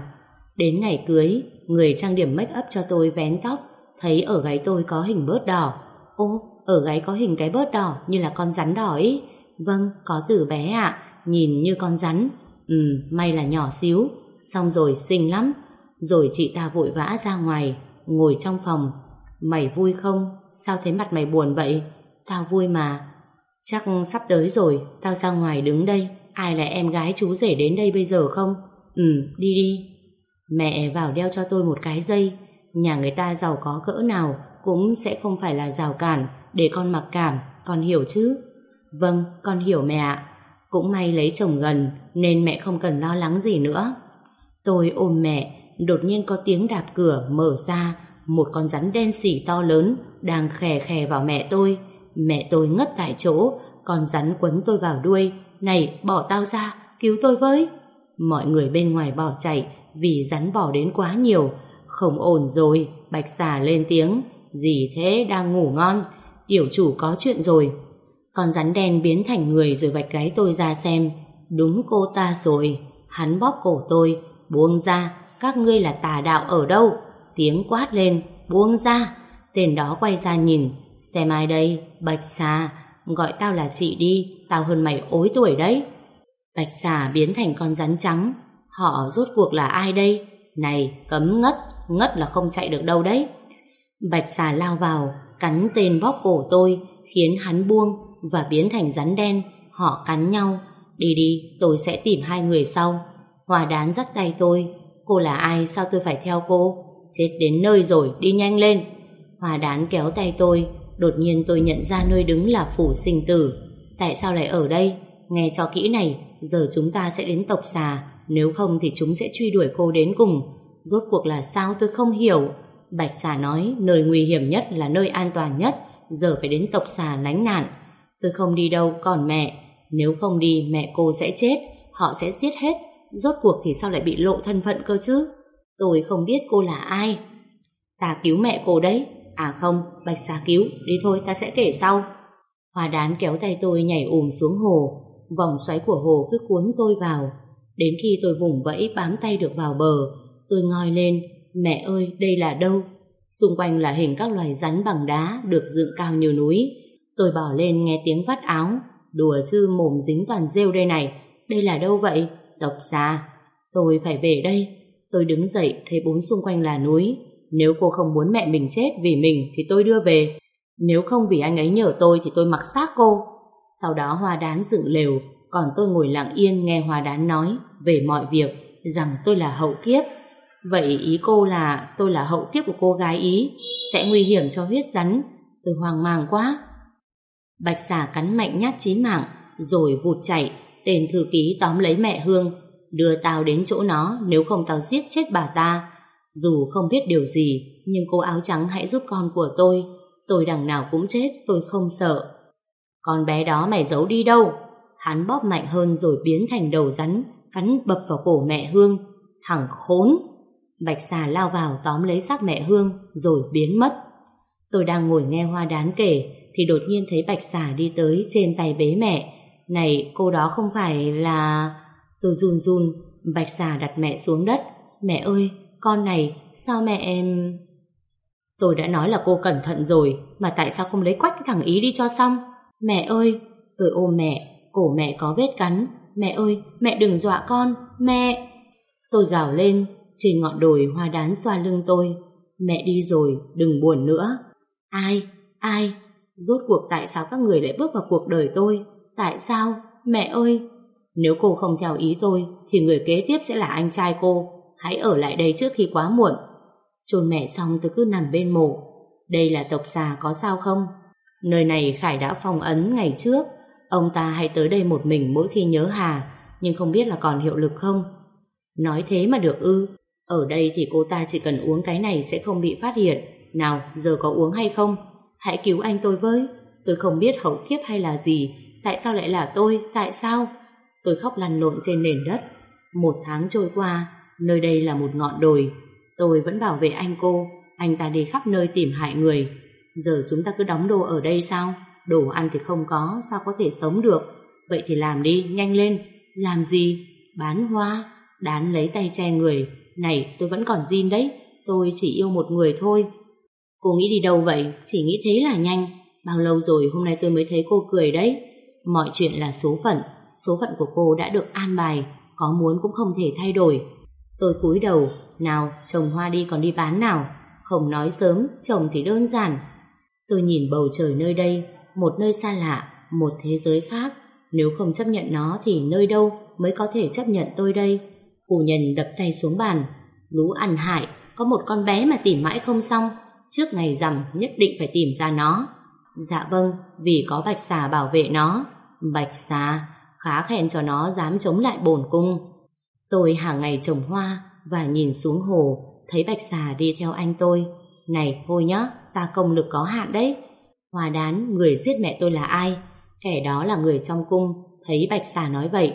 Đến ngày cưới, người trang điểm make up cho tôi vén tóc, thấy ở gáy tôi có hình bớt đỏ. Ô, ở gáy có hình cái bớt đỏ như là con rắn đỏ ấy. Vâng, có từ bé ạ, nhìn như con rắn. Ừ, may là nhỏ xíu. Xong rồi xinh lắm. Rồi chị ta vội vã ra ngoài, ngồi trong phòng. Mày vui không? Sao thấy mặt mày buồn vậy? Tao vui mà. Chắc sắp tới rồi, tao ra ngoài đứng đây. Ai là em gái chú rể đến đây bây giờ không? Ừ, đi đi. Mẹ vào đeo cho tôi một cái dây. Nhà người ta giàu có cỡ nào cũng sẽ không phải là rào cản để con mặc cảm, con hiểu chứ? Vâng, con hiểu mẹ ạ. Cũng may lấy chồng gần nên mẹ không cần lo lắng gì nữa. Tôi ôm mẹ, đột nhiên có tiếng đạp cửa mở ra, một con rắn đen xỉ to lớn đang khè khè vào mẹ tôi. Mẹ tôi ngất tại chỗ, con rắn quấn tôi vào đuôi. Này, bỏ tao ra, cứu tôi với. Mọi người bên ngoài bỏ chạy vì rắn bỏ đến quá nhiều. Không ổn rồi, bạch xà lên tiếng. Gì thế, đang ngủ ngon. Tiểu chủ có chuyện rồi. Con rắn đen biến thành người rồi vạch gáy tôi ra xem. Đúng cô ta rồi. Hắn bóp cổ tôi, buông ra, các ngươi là tà đạo ở đâu? Tiếng quát lên, buông ra. Tên đó quay ra nhìn, xem ai đây, Bạch Xà, gọi tao là chị đi, tao hơn mày ối tuổi đấy. Bạch Xà biến thành con rắn trắng, họ rốt cuộc là ai đây? Này, cấm ngất, ngất là không chạy được đâu đấy. Bạch Xà lao vào, cắn tên bóp cổ tôi, khiến hắn buông và biến thành rắn đen, họ cắn nhau. Đi đi, tôi sẽ tìm hai người sau. Hòa đán dắt tay tôi, cô là ai sao tôi phải theo cô? Chết đến nơi rồi, đi nhanh lên. Hòa đán kéo tay tôi, đột nhiên tôi nhận ra nơi đứng là phủ sinh tử. Tại sao lại ở đây? Nghe cho kỹ này, giờ chúng ta sẽ đến tộc xà, nếu không thì chúng sẽ truy đuổi cô đến cùng. Rốt cuộc là sao tôi không hiểu. Bạch xà nói nơi nguy hiểm nhất là nơi an toàn nhất, giờ phải đến tộc xà lánh nạn. Tôi không đi đâu, còn mẹ. Nếu không đi, mẹ cô sẽ chết, họ sẽ giết hết. Rốt cuộc thì sao lại bị lộ thân phận cơ chứ? Tôi không biết cô là ai. Ta cứu mẹ cô đấy. À không, Bạch xà cứu, đi thôi ta sẽ kể sau. hòa đán kéo tay tôi nhảy ùm xuống hồ, vòng xoáy của hồ cứ cuốn tôi vào. Đến khi tôi vùng vẫy bám tay được vào bờ, tôi ngoi lên, mẹ ơi đây là đâu? Xung quanh là hình các loài rắn bằng đá được dựng cao như núi. Tôi bỏ lên nghe tiếng vắt áo, đùa chứ mồm dính toàn rêu đây này. Đây là đâu vậy? Tộc xa. Tôi phải về đây. Tôi đứng dậy thấy bốn xung quanh là núi. Nếu cô không muốn mẹ mình chết vì mình thì tôi đưa về. Nếu không vì anh ấy nhờ tôi thì tôi mặc xác cô. Sau đó Hoa Đán dựng lều, còn tôi ngồi lặng yên nghe Hoa Đán nói về mọi việc, rằng tôi là hậu kiếp. Vậy ý cô là tôi là hậu kiếp của cô gái Ý, sẽ nguy hiểm cho huyết rắn. Tôi hoang mang quá. Bạch xà cắn mạnh nhát chí mạng, rồi vụt chạy, tên thư ký tóm lấy mẹ Hương, đưa tao đến chỗ nó nếu không tao giết chết bà ta. Dù không biết điều gì, nhưng cô áo trắng hãy giúp con của tôi. Tôi đằng nào cũng chết, tôi không sợ. Con bé đó mày giấu đi đâu? Hắn bóp mạnh hơn rồi biến thành đầu rắn, cắn bập vào cổ mẹ Hương. Thằng khốn! Bạch xà lao vào tóm lấy xác mẹ Hương, rồi biến mất. Tôi đang ngồi nghe hoa đán kể, thì đột nhiên thấy bạch xà đi tới trên tay bế mẹ. Này, cô đó không phải là... Tôi run run, bạch xà đặt mẹ xuống đất. Mẹ ơi, con này, sao mẹ em... Tôi đã nói là cô cẩn thận rồi, mà tại sao không lấy quách cái thằng ý đi cho xong? Mẹ ơi, tôi ôm mẹ, cổ mẹ có vết cắn. Mẹ ơi, mẹ đừng dọa con, mẹ... Tôi gào lên, trên ngọn đồi hoa đán xoa lưng tôi. Mẹ đi rồi, đừng buồn nữa. Ai? Ai? Rốt cuộc tại sao các người lại bước vào cuộc đời tôi? Tại sao? Mẹ ơi! Nếu cô không theo ý tôi, thì người kế tiếp sẽ là anh trai cô. Hãy ở lại đây trước khi quá muộn. Chôn mẹ xong tôi cứ nằm bên mộ. Đây là tộc xà có sao không? Nơi này Khải đã phong ấn ngày trước. Ông ta hay tới đây một mình mỗi khi nhớ Hà, nhưng không biết là còn hiệu lực không? Nói thế mà được ư? Ở đây thì cô ta chỉ cần uống cái này sẽ không bị phát hiện. Nào, giờ có uống hay không? Hãy cứu anh tôi với. Tôi không biết hậu kiếp hay là gì. Tại sao lại là tôi? Tại sao? Tôi khóc lăn lộn trên nền đất. Một tháng trôi qua, nơi đây là một ngọn đồi. Tôi vẫn bảo vệ anh cô. Anh ta đi khắp nơi tìm hại người. Giờ chúng ta cứ đóng đồ ở đây sao? Đồ ăn thì không có, sao có thể sống được? Vậy thì làm đi, nhanh lên. Làm gì? Bán hoa. Đán lấy tay che người. Này, tôi vẫn còn zin đấy. Tôi chỉ yêu một người thôi. Cô nghĩ đi đâu vậy? Chỉ nghĩ thế là nhanh. Bao lâu rồi hôm nay tôi mới thấy cô cười đấy. Mọi chuyện là số phận. Số phận của cô đã được an bài. Có muốn cũng không thể thay đổi. Tôi cúi đầu. Nào, trồng hoa đi còn đi bán nào. Không nói sớm, trồng thì đơn giản. Tôi nhìn bầu trời nơi đây. Một nơi xa lạ, một thế giới khác. Nếu không chấp nhận nó thì nơi đâu mới có thể chấp nhận tôi đây. Phu nhân đập tay xuống bàn. Lú ăn hại, có một con bé mà tìm mãi không xong trước ngày rằm nhất định phải tìm ra nó. Dạ vâng, vì có bạch xà bảo vệ nó. Bạch xà, khá khen cho nó dám chống lại bổn cung. Tôi hàng ngày trồng hoa và nhìn xuống hồ, thấy bạch xà đi theo anh tôi. Này thôi nhá, ta công lực có hạn đấy. hòa đán, người giết mẹ tôi là ai? Kẻ đó là người trong cung, thấy bạch xà nói vậy.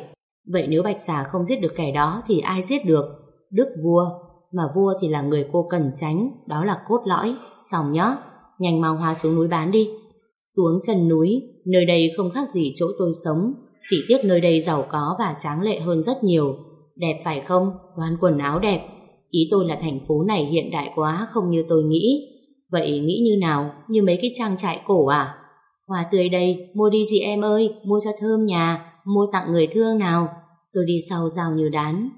Vậy nếu bạch xà không giết được kẻ đó thì ai giết được? Đức vua, mà vua thì là người cô cần tránh, đó là cốt lõi. Xong nhá, nhanh mau hoa xuống núi bán đi. Xuống chân núi, nơi đây không khác gì chỗ tôi sống, chỉ tiếc nơi đây giàu có và tráng lệ hơn rất nhiều. Đẹp phải không? Toàn quần áo đẹp. Ý tôi là thành phố này hiện đại quá không như tôi nghĩ. Vậy nghĩ như nào? Như mấy cái trang trại cổ à? Hoa tươi đây, mua đi chị em ơi, mua cho thơm nhà, mua tặng người thương nào. Tôi đi sau rào như đán.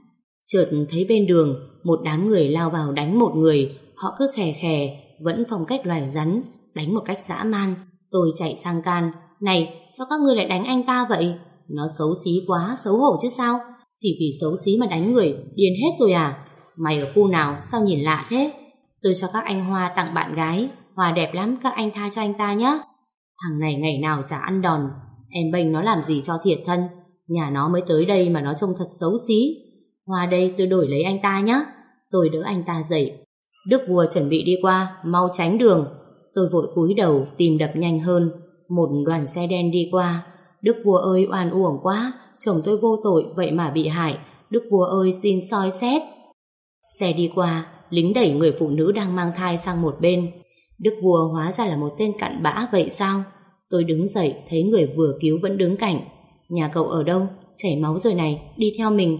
Chợt thấy bên đường, một đám người lao vào đánh một người, họ cứ khè khè, vẫn phong cách loài rắn, đánh một cách dã man. Tôi chạy sang can, này, sao các ngươi lại đánh anh ta vậy? Nó xấu xí quá, xấu hổ chứ sao? Chỉ vì xấu xí mà đánh người, điên hết rồi à? Mày ở khu nào, sao nhìn lạ thế? Tôi cho các anh Hoa tặng bạn gái, Hoa đẹp lắm, các anh tha cho anh ta nhé. Thằng này ngày nào chả ăn đòn, em bênh nó làm gì cho thiệt thân, nhà nó mới tới đây mà nó trông thật xấu xí. Hoa đây tôi đổi lấy anh ta nhé. Tôi đỡ anh ta dậy. Đức vua chuẩn bị đi qua, mau tránh đường. Tôi vội cúi đầu, tìm đập nhanh hơn. Một đoàn xe đen đi qua. Đức vua ơi oan uổng quá, chồng tôi vô tội vậy mà bị hại. Đức vua ơi xin soi xét. Xe đi qua, lính đẩy người phụ nữ đang mang thai sang một bên. Đức vua hóa ra là một tên cặn bã vậy sao? Tôi đứng dậy, thấy người vừa cứu vẫn đứng cạnh. Nhà cậu ở đâu? Chảy máu rồi này, đi theo mình.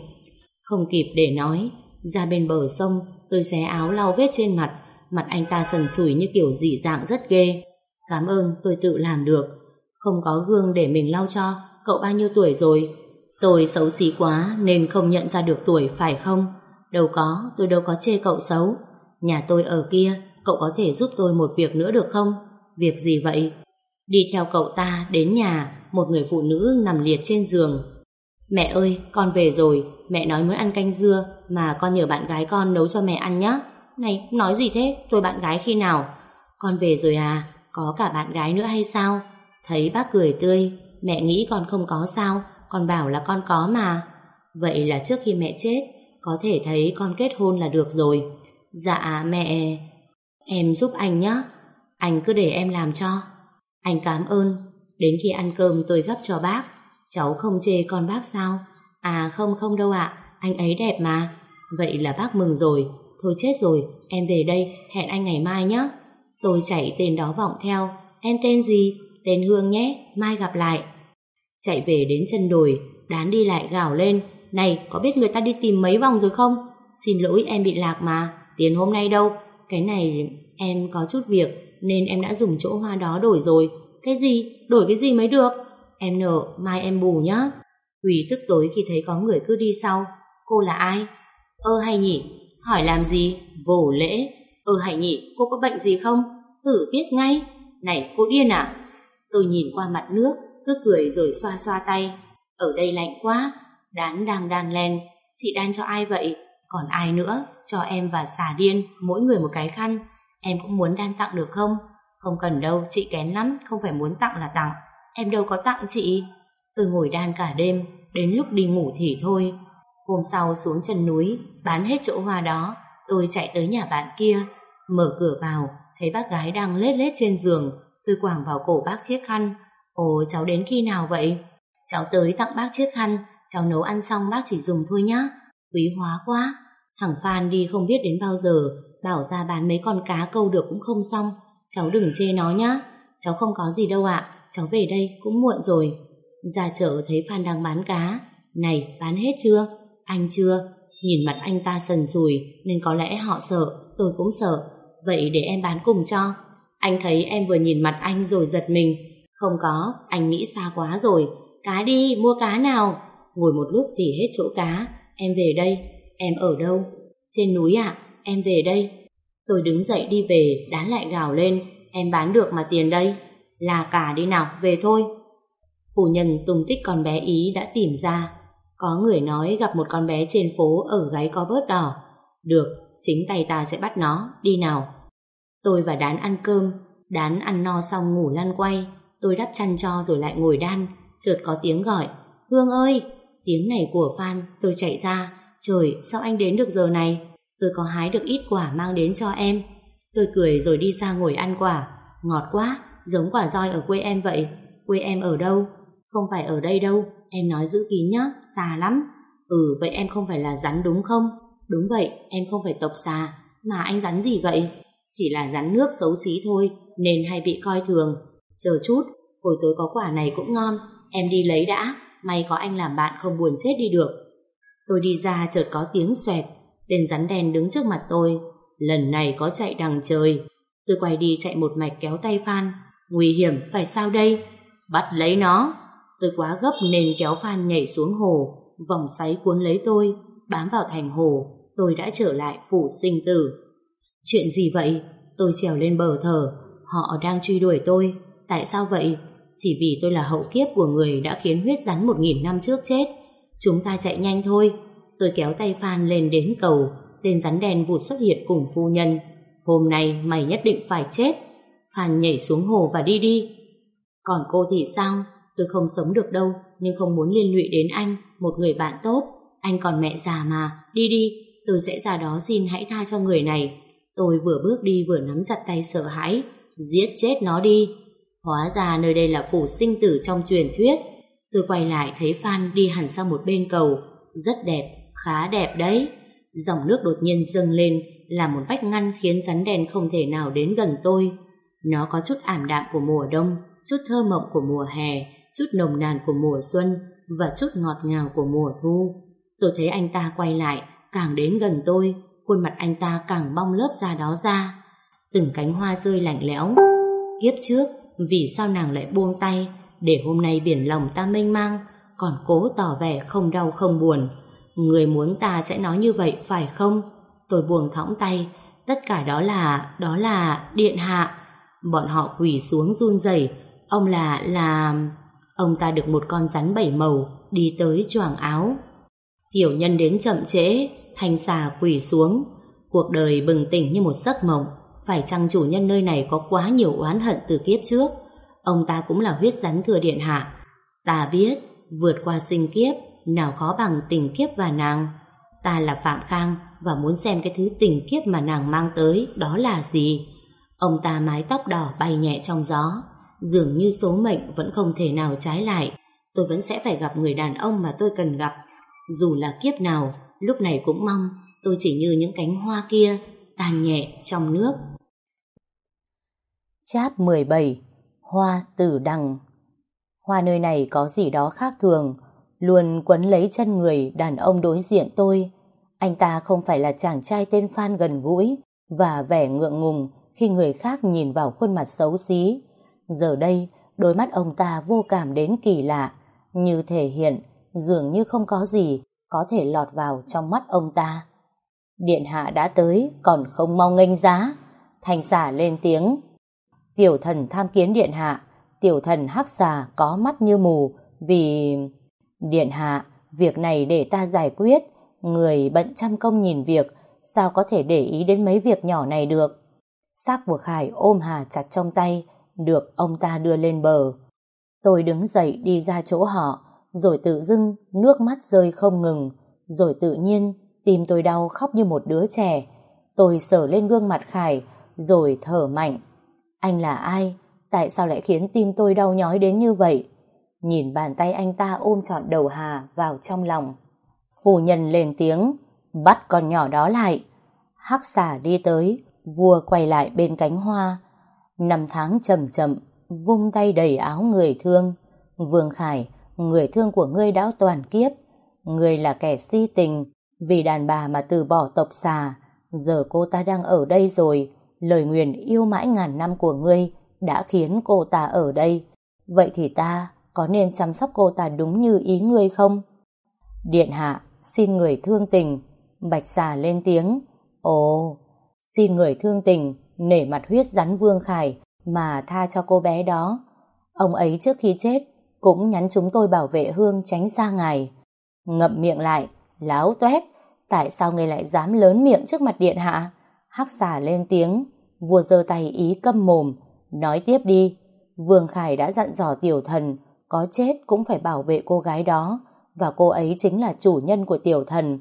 Không kịp để nói, ra bên bờ sông, tôi xé áo lau vết trên mặt, mặt anh ta sần sùi như kiểu dị dạng rất ghê. Cảm ơn, tôi tự làm được. Không có gương để mình lau cho, cậu bao nhiêu tuổi rồi? Tôi xấu xí quá nên không nhận ra được tuổi phải không? Đâu có, tôi đâu có chê cậu xấu. Nhà tôi ở kia, cậu có thể giúp tôi một việc nữa được không? Việc gì vậy? Đi theo cậu ta đến nhà, một người phụ nữ nằm liệt trên giường. Mẹ ơi, con về rồi, mẹ nói muốn ăn canh dưa mà con nhờ bạn gái con nấu cho mẹ ăn nhé. Này, nói gì thế? Tôi bạn gái khi nào? Con về rồi à? Có cả bạn gái nữa hay sao? Thấy bác cười tươi, mẹ nghĩ con không có sao, con bảo là con có mà. Vậy là trước khi mẹ chết, có thể thấy con kết hôn là được rồi. Dạ mẹ... Em giúp anh nhé. Anh cứ để em làm cho. Anh cảm ơn. Đến khi ăn cơm tôi gấp cho bác. Cháu không chê con bác sao? À không không đâu ạ. Anh ấy đẹp mà. Vậy là bác mừng rồi. Thôi chết rồi. Em về đây. Hẹn anh ngày mai nhé. Tôi chạy tên đó vọng theo. Em tên gì? Tên Hương nhé. Mai gặp lại. Chạy về đến chân đồi. Đán đi lại gào lên. Này, có biết người ta đi tìm mấy vòng rồi không? Xin lỗi, em bị lạc mà. Tiền hôm nay đâu? Cái này em có chút việc, nên em đã dùng chỗ hoa đó đổi rồi. Cái gì? Đổi cái gì mới được? Em nợ, mai em bù nhá. thủy tức tối khi thấy có người cứ đi sau. Cô là ai? Ơ hay nhỉ? Hỏi làm gì? Vổ lễ. Ơ hay nhỉ? Cô có bệnh gì không? Thử biết ngay. Này, cô điên à? Tôi nhìn qua mặt nước, cứ cười rồi xoa xoa tay. Ở đây lạnh quá. Đán đang đan len. Chị đan cho ai vậy? Còn ai nữa? Cho em và xà điên, mỗi người một cái khăn. Em cũng muốn đan tặng được không? Không cần đâu, chị kén lắm, không phải muốn tặng là tặng. Em đâu có tặng chị. Tôi ngồi đan cả đêm, đến lúc đi ngủ thì thôi. Hôm sau xuống chân núi, bán hết chỗ hoa đó, tôi chạy tới nhà bạn kia, mở cửa vào, thấy bác gái đang lết lết trên giường, tôi quàng vào cổ bác chiếc khăn. Ồ, cháu đến khi nào vậy? Cháu tới tặng bác chiếc khăn, cháu nấu ăn xong bác chỉ dùng thôi nhá. Quý hóa quá. Thằng Phan đi không biết đến bao giờ, bảo ra bán mấy con cá câu được cũng không xong. Cháu đừng chê nó nhá. Cháu không có gì đâu ạ, cháu về đây cũng muộn rồi. Ra chợ thấy Phan đang bán cá. Này, bán hết chưa? Anh chưa. Nhìn mặt anh ta sần sùi nên có lẽ họ sợ, tôi cũng sợ. Vậy để em bán cùng cho. Anh thấy em vừa nhìn mặt anh rồi giật mình. Không có, anh nghĩ xa quá rồi. Cá đi, mua cá nào. Ngồi một lúc thì hết chỗ cá. Em về đây. Em ở đâu? Trên núi ạ, em về đây. Tôi đứng dậy đi về, đá lại gào lên. Em bán được mà tiền đây. Là cả đi nào, về thôi. Phủ nhân tung tích con bé Ý đã tìm ra. Có người nói gặp một con bé trên phố ở gáy có bớt đỏ. Được, chính tay ta sẽ bắt nó, đi nào. Tôi và Đán ăn cơm, Đán ăn no xong ngủ lăn quay. Tôi đắp chăn cho rồi lại ngồi đan, chợt có tiếng gọi. Hương ơi! Tiếng này của Phan, tôi chạy ra. Trời, sao anh đến được giờ này? Tôi có hái được ít quả mang đến cho em. Tôi cười rồi đi ra ngồi ăn quả. Ngọt quá, giống quả roi ở quê em vậy. Quê em ở đâu? Không phải ở đây đâu, em nói giữ kín nhá, xa lắm. Ừ, vậy em không phải là rắn đúng không? Đúng vậy, em không phải tộc xà. Mà anh rắn gì vậy? Chỉ là rắn nước xấu xí thôi, nên hay bị coi thường. Chờ chút, hồi tối có quả này cũng ngon, em đi lấy đã, may có anh làm bạn không buồn chết đi được. Tôi đi ra chợt có tiếng xoẹt, tên rắn đen đứng trước mặt tôi. Lần này có chạy đằng trời. Tôi quay đi chạy một mạch kéo tay Phan. Nguy hiểm, phải sao đây? Bắt lấy nó. Tôi quá gấp nên kéo Phan nhảy xuống hồ, vòng xoáy cuốn lấy tôi, bám vào thành hồ. Tôi đã trở lại phủ sinh tử. Chuyện gì vậy? Tôi trèo lên bờ thở. Họ đang truy đuổi tôi. Tại sao vậy? Chỉ vì tôi là hậu kiếp của người đã khiến huyết rắn một nghìn năm trước chết. Chúng ta chạy nhanh thôi. Tôi kéo tay Phan lên đến cầu. Tên rắn đen vụt xuất hiện cùng phu nhân. Hôm nay mày nhất định phải chết. Phan nhảy xuống hồ và đi đi. Còn cô thì sao? Tôi không sống được đâu, nhưng không muốn liên lụy đến anh, một người bạn tốt. Anh còn mẹ già mà, đi đi, tôi sẽ ra đó xin hãy tha cho người này. Tôi vừa bước đi vừa nắm chặt tay sợ hãi, giết chết nó đi. Hóa ra nơi đây là phủ sinh tử trong truyền thuyết. Tôi quay lại thấy Phan đi hẳn sang một bên cầu, rất đẹp, khá đẹp đấy. Dòng nước đột nhiên dâng lên, là một vách ngăn khiến rắn đen không thể nào đến gần tôi. Nó có chút ảm đạm của mùa đông, chút thơ mộng của mùa hè, chút nồng nàn của mùa xuân và chút ngọt ngào của mùa thu. Tôi thấy anh ta quay lại, càng đến gần tôi, khuôn mặt anh ta càng bong lớp da đó ra. Từng cánh hoa rơi lạnh lẽo. Kiếp trước, vì sao nàng lại buông tay, để hôm nay biển lòng ta mênh mang, còn cố tỏ vẻ không đau không buồn. Người muốn ta sẽ nói như vậy phải không? Tôi buông thõng tay, tất cả đó là, đó là điện hạ. Bọn họ quỳ xuống run rẩy. Ông là, là... ông ta được một con rắn bảy màu đi tới choàng áo. Tiểu nhân đến chậm trễ, thanh xà quỳ xuống. Cuộc đời bừng tỉnh như một giấc mộng, phải chăng chủ nhân nơi này có quá nhiều oán hận từ kiếp trước? Ông ta cũng là huyết rắn thừa điện hạ. Ta biết, vượt qua sinh kiếp, nào khó bằng tình kiếp và nàng. Ta là Phạm Khang và muốn xem cái thứ tình kiếp mà nàng mang tới đó là gì. Ông ta mái tóc đỏ bay nhẹ trong gió, dường như số mệnh vẫn không thể nào trái lại. Tôi vẫn sẽ phải gặp người đàn ông mà tôi cần gặp. Dù là kiếp nào, lúc này cũng mong tôi chỉ như những cánh hoa kia, tàn nhẹ trong nước. Cháp 17 Hoa tử đằng Hoa nơi này có gì đó khác thường, luôn quấn lấy chân người đàn ông đối diện tôi. Anh ta không phải là chàng trai tên Phan gần gũi và vẻ ngượng ngùng khi người khác nhìn vào khuôn mặt xấu xí. Giờ đây, đôi mắt ông ta vô cảm đến kỳ lạ, như thể hiện dường như không có gì có thể lọt vào trong mắt ông ta. Điện hạ đã tới, còn không mau nghênh giá. Thành xả lên tiếng. Tiểu thần tham kiến điện hạ, tiểu thần hắc xà có mắt như mù, vì... Điện hạ, việc này để ta giải quyết, người bận trăm công nhìn việc, sao có thể để ý đến mấy việc nhỏ này được. Xác của Khải ôm Hà chặt trong tay, được ông ta đưa lên bờ. Tôi đứng dậy đi ra chỗ họ, rồi tự dưng nước mắt rơi không ngừng, rồi tự nhiên tim tôi đau khóc như một đứa trẻ. Tôi sờ lên gương mặt Khải, rồi thở mạnh. Anh là ai? Tại sao lại khiến tim tôi đau nhói đến như vậy? Nhìn bàn tay anh ta ôm trọn đầu Hà vào trong lòng. Phu nhân lên tiếng, bắt con nhỏ đó lại. Hắc xà đi tới, vua quay lại bên cánh hoa. Năm tháng chậm chậm, vung tay đầy áo người thương. Vương Khải, người thương của ngươi đã toàn kiếp. Ngươi là kẻ si tình, vì đàn bà mà từ bỏ tộc xà. Giờ cô ta đang ở đây rồi, lời nguyền yêu mãi ngàn năm của ngươi đã khiến cô ta ở đây. Vậy thì ta có nên chăm sóc cô ta đúng như ý ngươi không? Điện hạ, xin người thương tình. Bạch xà lên tiếng. Ồ, xin người thương tình, nể mặt huyết rắn Vương Khải mà tha cho cô bé đó. Ông ấy trước khi chết cũng nhắn chúng tôi bảo vệ Hương tránh xa ngài. Ngậm miệng lại, láo toét, tại sao người lại dám lớn miệng trước mặt điện hạ? Hắc xà lên tiếng, vua giơ tay ý câm mồm, nói tiếp đi. Vương Khải đã dặn dò tiểu thần, có chết cũng phải bảo vệ cô gái đó, và cô ấy chính là chủ nhân của tiểu thần.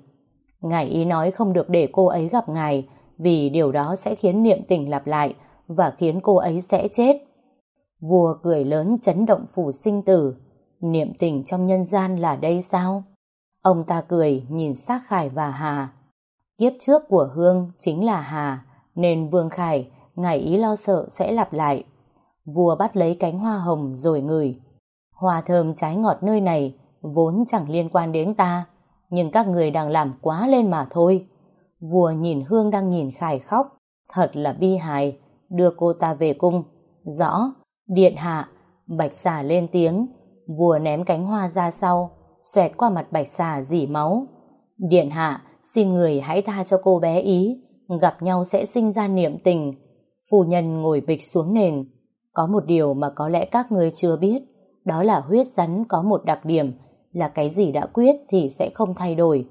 Ngài ý nói không được để cô ấy gặp ngài, vì điều đó sẽ khiến niệm tình lặp lại và khiến cô ấy sẽ chết. Vua cười lớn chấn động phủ sinh tử. Niệm tình trong nhân gian là đây sao? Ông ta cười nhìn xác Khải và Hà. Kiếp trước của Hương chính là Hà, nên Vương Khải ngài ý lo sợ sẽ lặp lại. Vua bắt lấy cánh hoa hồng rồi ngửi. Hoa thơm trái ngọt nơi này vốn chẳng liên quan đến ta, nhưng các người đang làm quá lên mà thôi. Vua nhìn Hương đang nhìn Khải khóc, thật là bi hài, đưa cô ta về cung. Rõ, điện hạ, bạch xà lên tiếng, vua ném cánh hoa ra sau, xoẹt qua mặt bạch xà dỉ máu. Điện hạ, xin người hãy tha cho cô bé ý, gặp nhau sẽ sinh ra niệm tình. Phu nhân ngồi bịch xuống nền. Có một điều mà có lẽ các người chưa biết, đó là huyết rắn có một đặc điểm là cái gì đã quyết thì sẽ không thay đổi.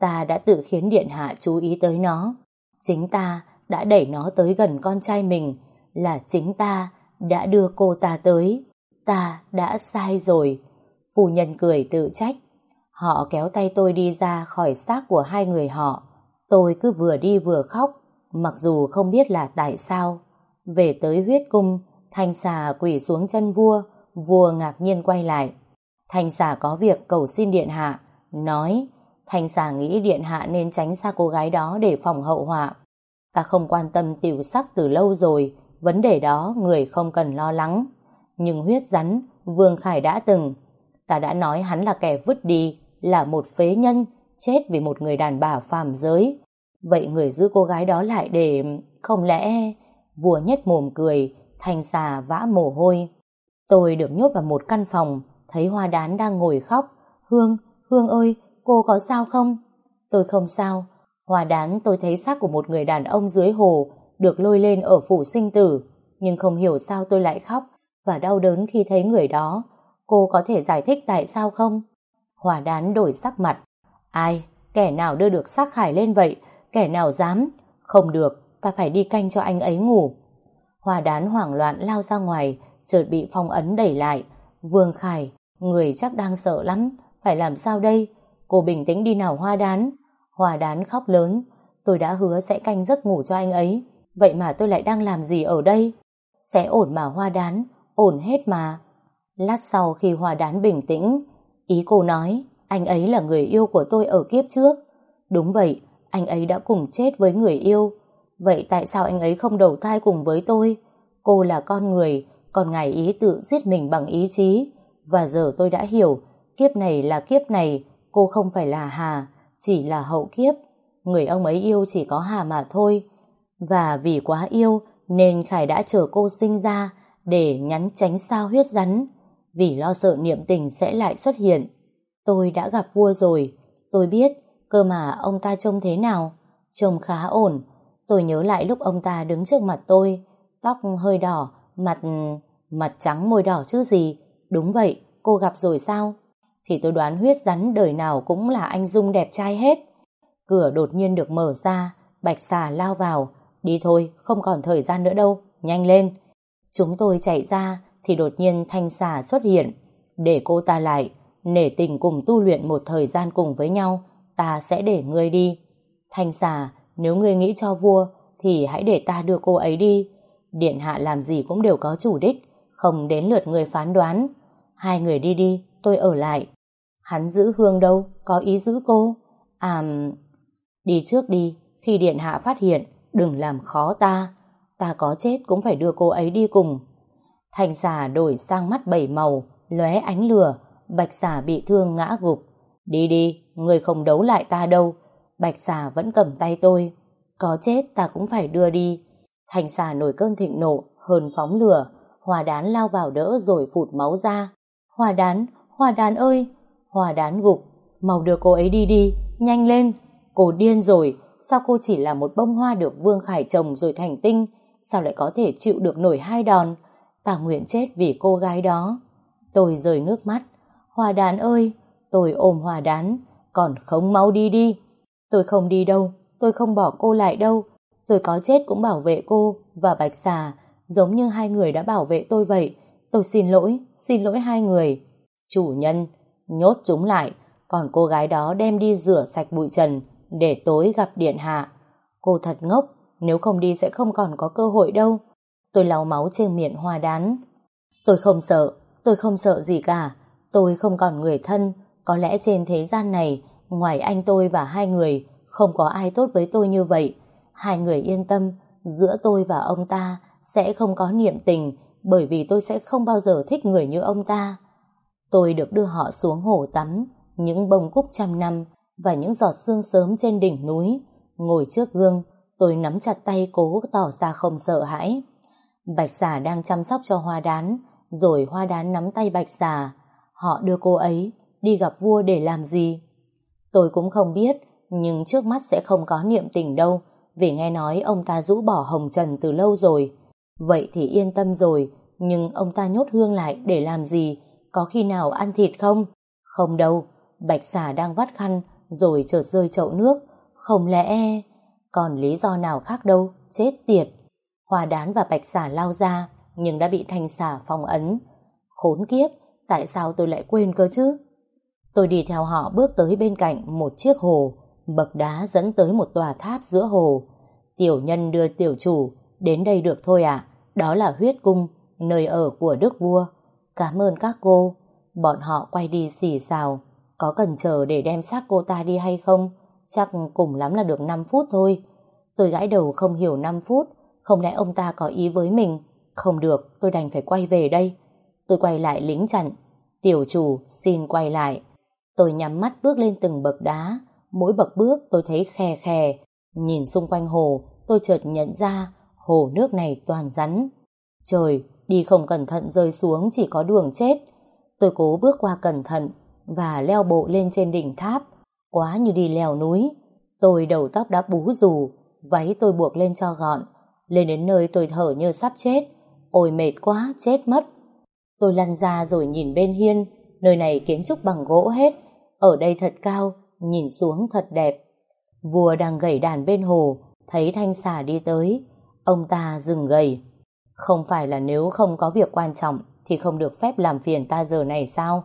Ta đã tự khiến Điện Hạ chú ý tới nó. Chính ta đã đẩy nó tới gần con trai mình, là chính ta đã đưa cô ta tới. Ta đã sai rồi. Phu nhân cười tự trách. Họ kéo tay tôi đi ra khỏi xác của hai người họ. Tôi cứ vừa đi vừa khóc, mặc dù không biết là tại sao. Về tới huyết cung, thanh xà quỳ xuống chân vua, vua ngạc nhiên quay lại. Thanh xà có việc cầu xin điện hạ, nói Thanh xà nghĩ điện hạ nên tránh xa cô gái đó để phòng hậu họa. Ta không quan tâm tiểu sắc từ lâu rồi, vấn đề đó người không cần lo lắng. Nhưng huyết rắn, Vương Khải đã từng. Ta đã nói hắn là kẻ vứt đi, là một phế nhân, chết vì một người đàn bà phàm giới. Vậy người giữ cô gái đó lại để... Không lẽ... Vua nhếch mồm cười, thanh xà vã mồ hôi. Tôi được nhốt vào một căn phòng, thấy hoa đán đang ngồi khóc. Hương, Hương ơi, cô có sao không? Tôi không sao. hòa đán tôi thấy xác của một người đàn ông dưới hồ được lôi lên ở phủ sinh tử. Nhưng không hiểu sao tôi lại khóc và đau đớn khi thấy người đó. Cô có thể giải thích tại sao không? Hòa đán đổi sắc mặt. Ai? Kẻ nào đưa được xác khải lên vậy? Kẻ nào dám? Không được, ta phải đi canh cho anh ấy ngủ. Hòa đán hoảng loạn lao ra ngoài, chợt bị phong ấn đẩy lại. Vương Khải, người chắc đang sợ lắm, phải làm sao đây? Cô bình tĩnh đi nào hoa đán. hoa đán khóc lớn, tôi đã hứa sẽ canh giấc ngủ cho anh ấy. Vậy mà tôi lại đang làm gì ở đây? Sẽ ổn mà hoa đán, ổn hết mà. Lát sau khi hoa đán bình tĩnh, ý cô nói, anh ấy là người yêu của tôi ở kiếp trước. Đúng vậy, anh ấy đã cùng chết với người yêu. Vậy tại sao anh ấy không đầu thai cùng với tôi? Cô là con người, còn ngài ý tự giết mình bằng ý chí. Và giờ tôi đã hiểu, kiếp này là kiếp này, cô không phải là Hà, chỉ là hậu kiếp. Người ông ấy yêu chỉ có Hà mà thôi. Và vì quá yêu nên Khải đã chờ cô sinh ra để nhắn tránh sao huyết rắn. Vì lo sợ niệm tình sẽ lại xuất hiện. Tôi đã gặp vua rồi, tôi biết, cơ mà ông ta trông thế nào? Trông khá ổn. Tôi nhớ lại lúc ông ta đứng trước mặt tôi, tóc hơi đỏ, mặt... mặt trắng môi đỏ chứ gì. Đúng vậy, cô gặp rồi sao? Thì tôi đoán huyết rắn đời nào cũng là anh Dung đẹp trai hết. Cửa đột nhiên được mở ra, bạch xà lao vào. Đi thôi, không còn thời gian nữa đâu, nhanh lên. Chúng tôi chạy ra, thì đột nhiên thanh xà xuất hiện. Để cô ta lại, nể tình cùng tu luyện một thời gian cùng với nhau, ta sẽ để ngươi đi. Thanh xà, nếu ngươi nghĩ cho vua, thì hãy để ta đưa cô ấy đi. Điện hạ làm gì cũng đều có chủ đích, không đến lượt người phán đoán. Hai người đi đi, tôi ở lại. Hắn giữ hương đâu, có ý giữ cô. À, đi trước đi, khi điện hạ phát hiện, đừng làm khó ta. Ta có chết cũng phải đưa cô ấy đi cùng. Thành xà đổi sang mắt bảy màu, lóe ánh lửa, bạch xà bị thương ngã gục. Đi đi, người không đấu lại ta đâu. Bạch xà vẫn cầm tay tôi. Có chết ta cũng phải đưa đi. Thành xà nổi cơn thịnh nộ, hờn phóng lửa. Hòa đán lao vào đỡ rồi phụt máu ra. Hòa đán, hòa đán ơi! Hòa đán gục. Mau đưa cô ấy đi đi, nhanh lên. Cô điên rồi, sao cô chỉ là một bông hoa được Vương Khải trồng rồi thành tinh? Sao lại có thể chịu được nổi hai đòn? Ta nguyện chết vì cô gái đó. Tôi rời nước mắt. Hòa đán ơi! Tôi ôm hòa đán. Còn không mau đi đi. Tôi không đi đâu. Tôi không bỏ cô lại đâu. Tôi có chết cũng bảo vệ cô và Bạch Xà giống như hai người đã bảo vệ tôi vậy. Tôi xin lỗi, xin lỗi hai người. Chủ nhân, nhốt chúng lại, còn cô gái đó đem đi rửa sạch bụi trần để tối gặp điện hạ. Cô thật ngốc, nếu không đi sẽ không còn có cơ hội đâu. Tôi lau máu trên miệng hoa đán. Tôi không sợ, tôi không sợ gì cả. Tôi không còn người thân, có lẽ trên thế gian này, ngoài anh tôi và hai người, không có ai tốt với tôi như vậy. Hai người yên tâm, giữa tôi và ông ta sẽ không có niệm tình, bởi vì tôi sẽ không bao giờ thích người như ông ta. Tôi được đưa họ xuống hồ tắm, những bông cúc trăm năm và những giọt sương sớm trên đỉnh núi. Ngồi trước gương, tôi nắm chặt tay cố tỏ ra không sợ hãi. Bạch xà đang chăm sóc cho hoa đán, rồi hoa đán nắm tay bạch xà. Họ đưa cô ấy đi gặp vua để làm gì? Tôi cũng không biết, nhưng trước mắt sẽ không có niệm tình đâu, vì nghe nói ông ta rũ bỏ hồng trần từ lâu rồi. Vậy thì yên tâm rồi, nhưng ông ta nhốt hương lại để làm gì? Có khi nào ăn thịt không? Không đâu, bạch xà đang vắt khăn, rồi chợt rơi chậu nước. Không lẽ... Còn lý do nào khác đâu, chết tiệt. Hoa đán và bạch xà lao ra, nhưng đã bị thanh xà phong ấn. Khốn kiếp, tại sao tôi lại quên cơ chứ? Tôi đi theo họ bước tới bên cạnh một chiếc hồ, bậc đá dẫn tới một tòa tháp giữa hồ. Tiểu nhân đưa tiểu chủ, đến đây được thôi à, đó là huyết cung, nơi ở của đức vua. Cảm ơn các cô. Bọn họ quay đi xì xào, có cần chờ để đem xác cô ta đi hay không? Chắc cùng lắm là được 5 phút thôi. Tôi gãi đầu không hiểu 5 phút, không lẽ ông ta có ý với mình? Không được, tôi đành phải quay về đây. Tôi quay lại lính chặn. Tiểu chủ, xin quay lại. Tôi nhắm mắt bước lên từng bậc đá. Mỗi bậc bước tôi thấy khe khe. Nhìn xung quanh hồ, tôi chợt nhận ra hồ nước này toàn rắn. Trời, đi không cẩn thận rơi xuống chỉ có đường chết. Tôi cố bước qua cẩn thận và leo bộ lên trên đỉnh tháp. Quá như đi leo núi. Tôi đầu tóc đã bú rù, váy tôi buộc lên cho gọn. Lên đến nơi tôi thở như sắp chết. Ôi mệt quá, chết mất. Tôi lăn ra rồi nhìn bên hiên, nơi này kiến trúc bằng gỗ hết, ở đây thật cao, nhìn xuống thật đẹp. Vua đang gảy đàn bên hồ, thấy thanh xà đi tới, ông ta dừng gầy. Không phải là nếu không có việc quan trọng thì không được phép làm phiền ta giờ này sao?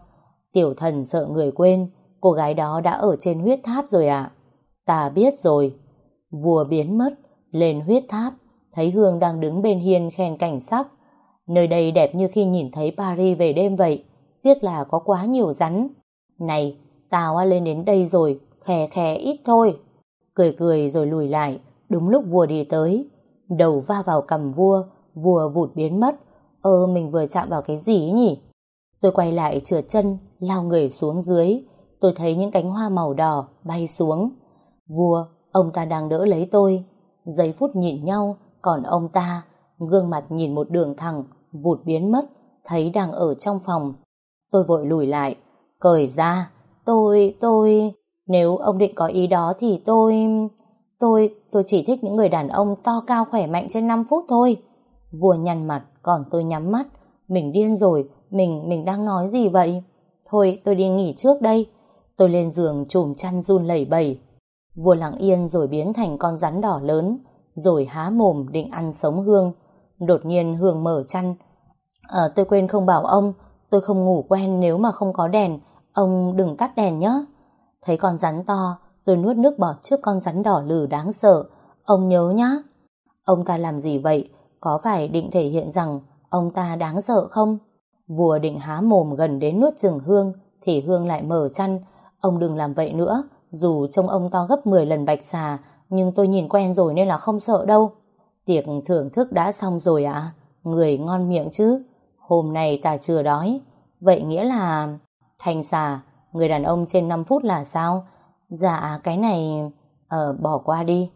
Tiểu thần sợ người quên, cô gái đó đã ở trên huyết tháp rồi ạ. Ta biết rồi. Vua biến mất, lên huyết tháp, thấy Hương đang đứng bên hiên khen cảnh sắc. Nơi đây đẹp như khi nhìn thấy Paris về đêm vậy, tiếc là có quá nhiều rắn. Này, tao lên đến đây rồi, khè khè ít thôi. Cười cười rồi lùi lại, đúng lúc vua đi tới. Đầu va vào cầm vua, vừa vụt biến mất. Ơ, mình vừa chạm vào cái gì nhỉ? Tôi quay lại trượt chân, lao người xuống dưới. Tôi thấy những cánh hoa màu đỏ bay xuống. Vua, ông ta đang đỡ lấy tôi. Giây phút nhìn nhau, còn ông ta, gương mặt nhìn một đường thẳng, vụt biến mất, thấy đang ở trong phòng. Tôi vội lùi lại, cởi ra. Tôi, tôi... Nếu ông định có ý đó thì tôi... Tôi, tôi chỉ thích những người đàn ông to cao khỏe mạnh trên 5 phút thôi. Vua nhăn mặt, còn tôi nhắm mắt. Mình điên rồi, mình, mình đang nói gì vậy? Thôi, tôi đi nghỉ trước đây. Tôi lên giường chùm chăn run lẩy bẩy. Vua lặng yên rồi biến thành con rắn đỏ lớn, rồi há mồm định ăn sống Hương. Đột nhiên Hương mở chăn. À, tôi quên không bảo ông, tôi không ngủ quen nếu mà không có đèn, ông đừng tắt đèn nhé. Thấy con rắn to, tôi nuốt nước bọt trước con rắn đỏ lử đáng sợ. Ông nhớ nhá. Ông ta làm gì vậy? Có phải định thể hiện rằng ông ta đáng sợ không? Vua định há mồm gần đến nuốt chừng Hương, thì Hương lại mở chăn. Ông đừng làm vậy nữa, dù trông ông to gấp 10 lần bạch xà, nhưng tôi nhìn quen rồi nên là không sợ đâu. Tiệc thưởng thức đã xong rồi ạ? À? Người ngon miệng chứ. Hôm nay ta chưa đói. Vậy nghĩa là... thành xà, người đàn ông trên 5 phút là sao? Dạ, cái này... Ờ, bỏ qua đi.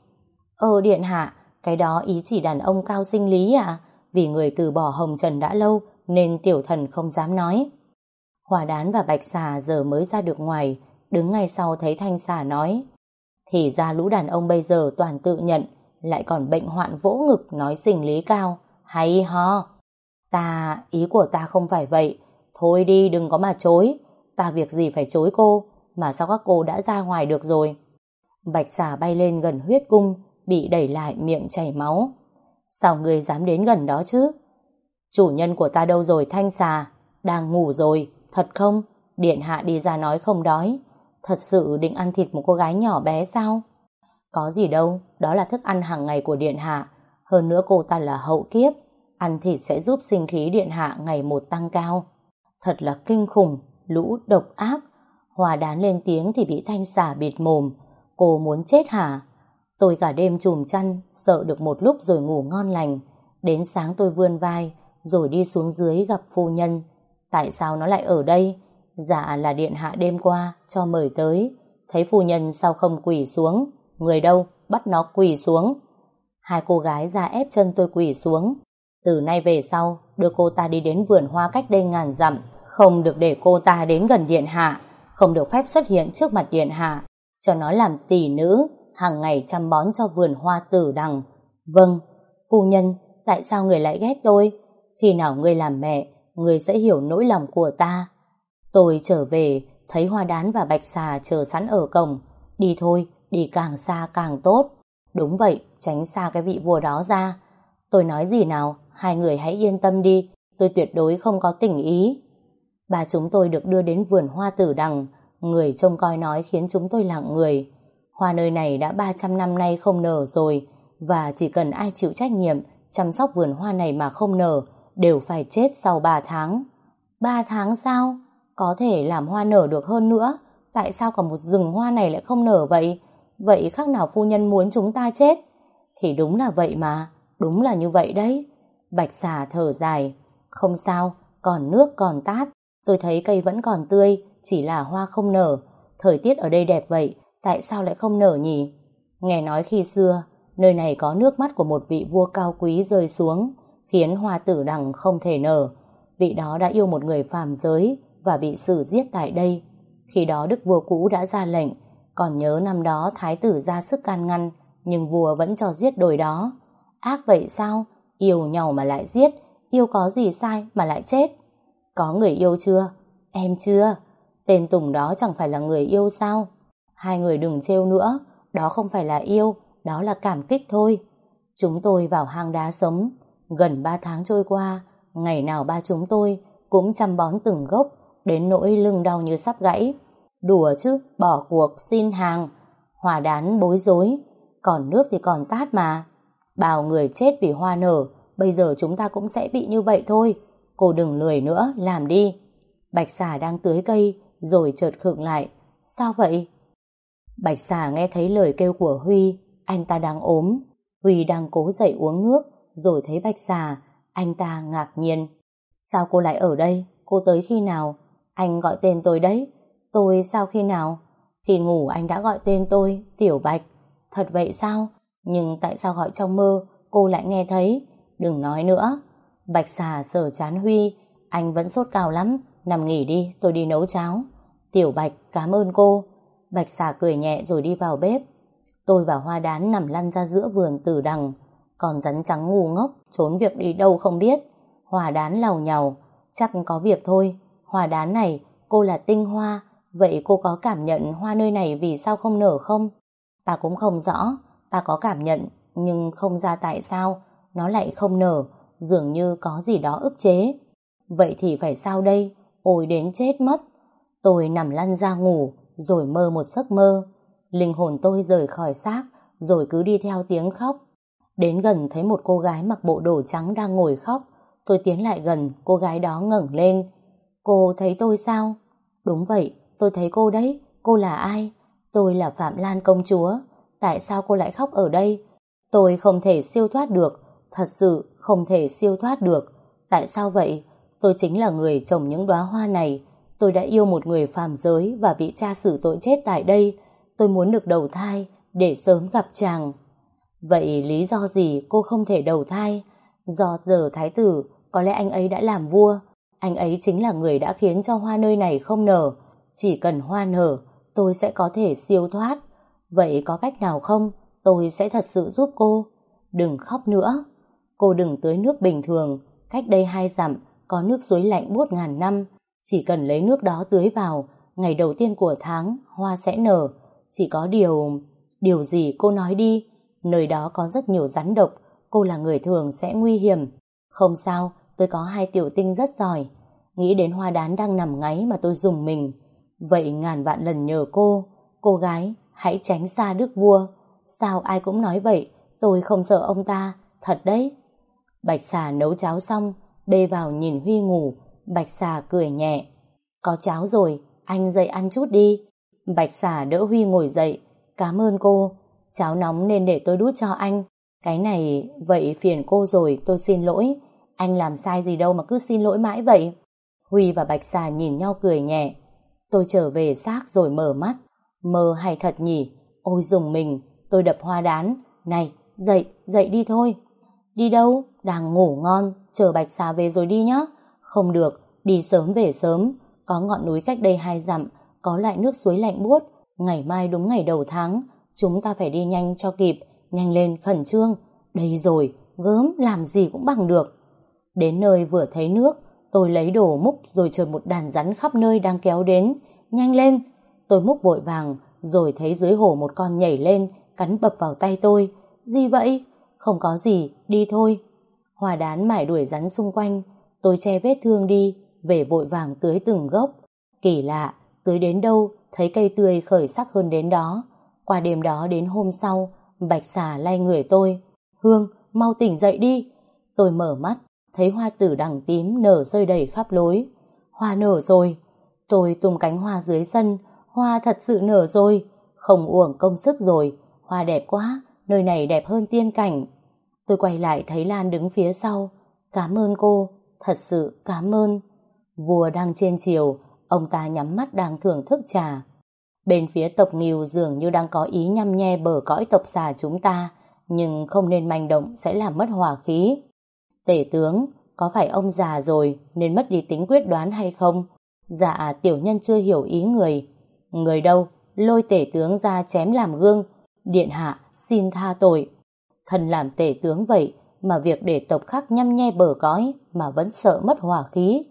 Ờ, điện hạ, cái đó ý chỉ đàn ông cao sinh lý à? Vì người từ bỏ hồng trần đã lâu, nên tiểu thần không dám nói. Hòa đán và bạch xà giờ mới ra được ngoài, đứng ngay sau thấy thanh xà nói. Thì ra lũ đàn ông bây giờ toàn tự nhận, lại còn bệnh hoạn vỗ ngực nói sinh lý cao. Hay ho! Ta, ý của ta không phải vậy. Thôi đi, đừng có mà chối. Ta việc gì phải chối cô, mà sao các cô đã ra ngoài được rồi. Bạch xà bay lên gần huyết cung, bị đẩy lại miệng chảy máu. Sao người dám đến gần đó chứ? Chủ nhân của ta đâu rồi thanh xà? Đang ngủ rồi, thật không? Điện hạ đi ra nói không đói. Thật sự định ăn thịt một cô gái nhỏ bé sao? Có gì đâu, đó là thức ăn hàng ngày của điện hạ. Hơn nữa cô ta là hậu kiếp. Ăn thịt sẽ giúp sinh khí điện hạ ngày một tăng cao. Thật là kinh khủng, lũ độc ác. Hòa đán lên tiếng thì bị thanh xà bịt mồm. Cô muốn chết hả? Tôi cả đêm chùm chăn, sợ được một lúc rồi ngủ ngon lành. Đến sáng tôi vươn vai, rồi đi xuống dưới gặp phu nhân. Tại sao nó lại ở đây? Dạ là điện hạ đêm qua, cho mời tới. Thấy phu nhân sao không quỳ xuống? Người đâu? Bắt nó quỳ xuống. Hai cô gái ra ép chân tôi quỳ xuống. Từ nay về sau, đưa cô ta đi đến vườn hoa cách đây ngàn dặm. Không được để cô ta đến gần điện hạ. Không được phép xuất hiện trước mặt điện hạ. Cho nó làm tỷ nữ, hàng ngày chăm bón cho vườn hoa tử đằng. Vâng, phu nhân, tại sao người lại ghét tôi? Khi nào người làm mẹ, người sẽ hiểu nỗi lòng của ta. Tôi trở về, thấy hoa đán và bạch xà chờ sẵn ở cổng. Đi thôi, đi càng xa càng tốt. Đúng vậy, tránh xa cái vị vua đó ra. Tôi nói gì nào, hai người hãy yên tâm đi, tôi tuyệt đối không có tình ý. bà chúng tôi được đưa đến vườn hoa tử đằng, người trông coi nói khiến chúng tôi lặng người. Hoa nơi này đã 300 năm nay không nở rồi, và chỉ cần ai chịu trách nhiệm chăm sóc vườn hoa này mà không nở, đều phải chết sau 3 tháng. 3 tháng sao? Có thể làm hoa nở được hơn nữa, tại sao còn một rừng hoa này lại không nở vậy? Vậy khác nào phu nhân muốn chúng ta chết? Thì đúng là vậy mà, đúng là như vậy đấy. Bạch xà thở dài, không sao, còn nước còn tát, tôi thấy cây vẫn còn tươi, chỉ là hoa không nở. Thời tiết ở đây đẹp vậy, tại sao lại không nở nhỉ? Nghe nói khi xưa, nơi này có nước mắt của một vị vua cao quý rơi xuống, khiến hoa tử đằng không thể nở. Vị đó đã yêu một người phàm giới và bị xử giết tại đây. Khi đó đức vua cũ đã ra lệnh, còn nhớ năm đó thái tử ra sức can ngăn, nhưng vua vẫn cho giết đồi đó. Ác vậy sao? Yêu nhau mà lại giết, yêu có gì sai mà lại chết? Có người yêu chưa? Em chưa. Tên Tùng đó chẳng phải là người yêu sao? Hai người đừng trêu nữa, đó không phải là yêu, đó là cảm kích thôi. Chúng tôi vào hang đá sống, gần ba tháng trôi qua, ngày nào ba chúng tôi cũng chăm bón từng gốc, đến nỗi lưng đau như sắp gãy. Đùa chứ, bỏ cuộc, xin hàng, hòa đán bối rối, còn nước thì còn tát mà. Bào người chết vì hoa nở, bây giờ chúng ta cũng sẽ bị như vậy thôi. Cô đừng lười nữa, làm đi. Bạch xà đang tưới cây, rồi chợt khựng lại. Sao vậy? Bạch xà nghe thấy lời kêu của Huy, anh ta đang ốm. Huy đang cố dậy uống nước, rồi thấy Bạch xà, anh ta ngạc nhiên. Sao cô lại ở đây? Cô tới khi nào? Anh gọi tên tôi đấy. Tôi sao khi nào? Khi ngủ anh đã gọi tên tôi, Tiểu Bạch. Thật vậy sao? Nhưng tại sao gọi trong mơ, cô lại nghe thấy? Đừng nói nữa. Bạch xà sờ chán Huy, anh vẫn sốt cao lắm, nằm nghỉ đi, tôi đi nấu cháo. Tiểu Bạch, cảm ơn cô. Bạch xà cười nhẹ rồi đi vào bếp. Tôi và Hoa Đán nằm lăn ra giữa vườn tử đằng, còn rắn trắng ngu ngốc, trốn việc đi đâu không biết. Hoa Đán lầu nhầu, chắc có việc thôi. Hoa Đán này, cô là tinh hoa, vậy cô có cảm nhận hoa nơi này vì sao không nở không? Ta cũng không rõ, ta có cảm nhận, nhưng không ra tại sao, nó lại không nở, dường như có gì đó ức chế. Vậy thì phải sao đây? Ôi đến chết mất. Tôi nằm lăn ra ngủ, rồi mơ một giấc mơ. Linh hồn tôi rời khỏi xác, rồi cứ đi theo tiếng khóc. Đến gần thấy một cô gái mặc bộ đồ trắng đang ngồi khóc. Tôi tiến lại gần, cô gái đó ngẩng lên. Cô thấy tôi sao? Đúng vậy, tôi thấy cô đấy. Cô là ai? Tôi là Phạm Lan công chúa. Tại sao cô lại khóc ở đây? Tôi không thể siêu thoát được. Thật sự không thể siêu thoát được. Tại sao vậy? Tôi chính là người trồng những đóa hoa này. Tôi đã yêu một người phàm giới và bị cha xử tội chết tại đây. Tôi muốn được đầu thai để sớm gặp chàng. Vậy lý do gì cô không thể đầu thai? Do giờ thái tử, có lẽ anh ấy đã làm vua. Anh ấy chính là người đã khiến cho hoa nơi này không nở. Chỉ cần hoa nở, tôi sẽ có thể siêu thoát. Vậy có cách nào không? Tôi sẽ thật sự giúp cô. Đừng khóc nữa. Cô đừng tưới nước bình thường. Cách đây hai dặm, có nước suối lạnh buốt ngàn năm. Chỉ cần lấy nước đó tưới vào, ngày đầu tiên của tháng, hoa sẽ nở. Chỉ có điều... Điều gì cô nói đi? Nơi đó có rất nhiều rắn độc, cô là người thường sẽ nguy hiểm. Không sao, tôi có hai tiểu tinh rất giỏi. Nghĩ đến hoa đán đang nằm ngáy mà tôi dùng mình. Vậy ngàn vạn lần nhờ cô, cô gái, hãy tránh xa đức vua. Sao ai cũng nói vậy, tôi không sợ ông ta, thật đấy. Bạch xà nấu cháo xong, bê vào nhìn Huy ngủ, Bạch xà cười nhẹ. Có cháo rồi, anh dậy ăn chút đi. Bạch xà đỡ Huy ngồi dậy. Cảm ơn cô, cháo nóng nên để tôi đút cho anh. Cái này, vậy phiền cô rồi, tôi xin lỗi. Anh làm sai gì đâu mà cứ xin lỗi mãi vậy. Huy và Bạch xà nhìn nhau cười nhẹ. Tôi trở về xác rồi mở mắt. Mơ hay thật nhỉ? Ôi dùng mình, tôi đập hoa đán. Này, dậy, dậy đi thôi. Đi đâu? Đang ngủ ngon, chờ Bạch xà về rồi đi nhá. Không được, đi sớm về sớm. Có ngọn núi cách đây hai dặm, có lại nước suối lạnh buốt. Ngày mai đúng ngày đầu tháng, chúng ta phải đi nhanh cho kịp. Nhanh lên, khẩn trương. Đây rồi, gớm, làm gì cũng bằng được. Đến nơi vừa thấy nước, tôi lấy đồ múc rồi chờ một đàn rắn khắp nơi đang kéo đến. Nhanh lên! Tôi múc vội vàng, rồi thấy dưới hồ một con nhảy lên, cắn bập vào tay tôi. Gì vậy? Không có gì, đi thôi. Hòa đán mải đuổi rắn xung quanh, tôi che vết thương đi, về vội vàng tưới từng gốc. Kỳ lạ, tưới đến đâu, thấy cây tươi khởi sắc hơn đến đó. Qua đêm đó đến hôm sau, bạch xà lay người tôi. Hương, mau tỉnh dậy đi. Tôi mở mắt, thấy hoa tử đằng tím nở rơi đầy khắp lối. Hoa nở rồi. Tôi tung cánh hoa dưới sân, hoa thật sự nở rồi. Không uổng công sức rồi, hoa đẹp quá, nơi này đẹp hơn tiên cảnh. Tôi quay lại thấy Lan đứng phía sau. Cảm ơn cô, thật sự cảm ơn. Vua đang trên chiều, ông ta nhắm mắt đang thưởng thức trà. Bên phía tộc Nghiêu dường như đang có ý nhăm nhe bờ cõi tộc xà chúng ta, nhưng không nên manh động sẽ làm mất hòa khí. Tể tướng, có phải ông già rồi nên mất đi tính quyết đoán hay không? Dạ, tiểu nhân chưa hiểu ý người. Người đâu? Lôi tể tướng ra chém làm gương. Điện hạ, xin tha tội. Thần làm tể tướng vậy mà việc để tộc khác nhăm nhe bờ cõi mà vẫn sợ mất hòa khí.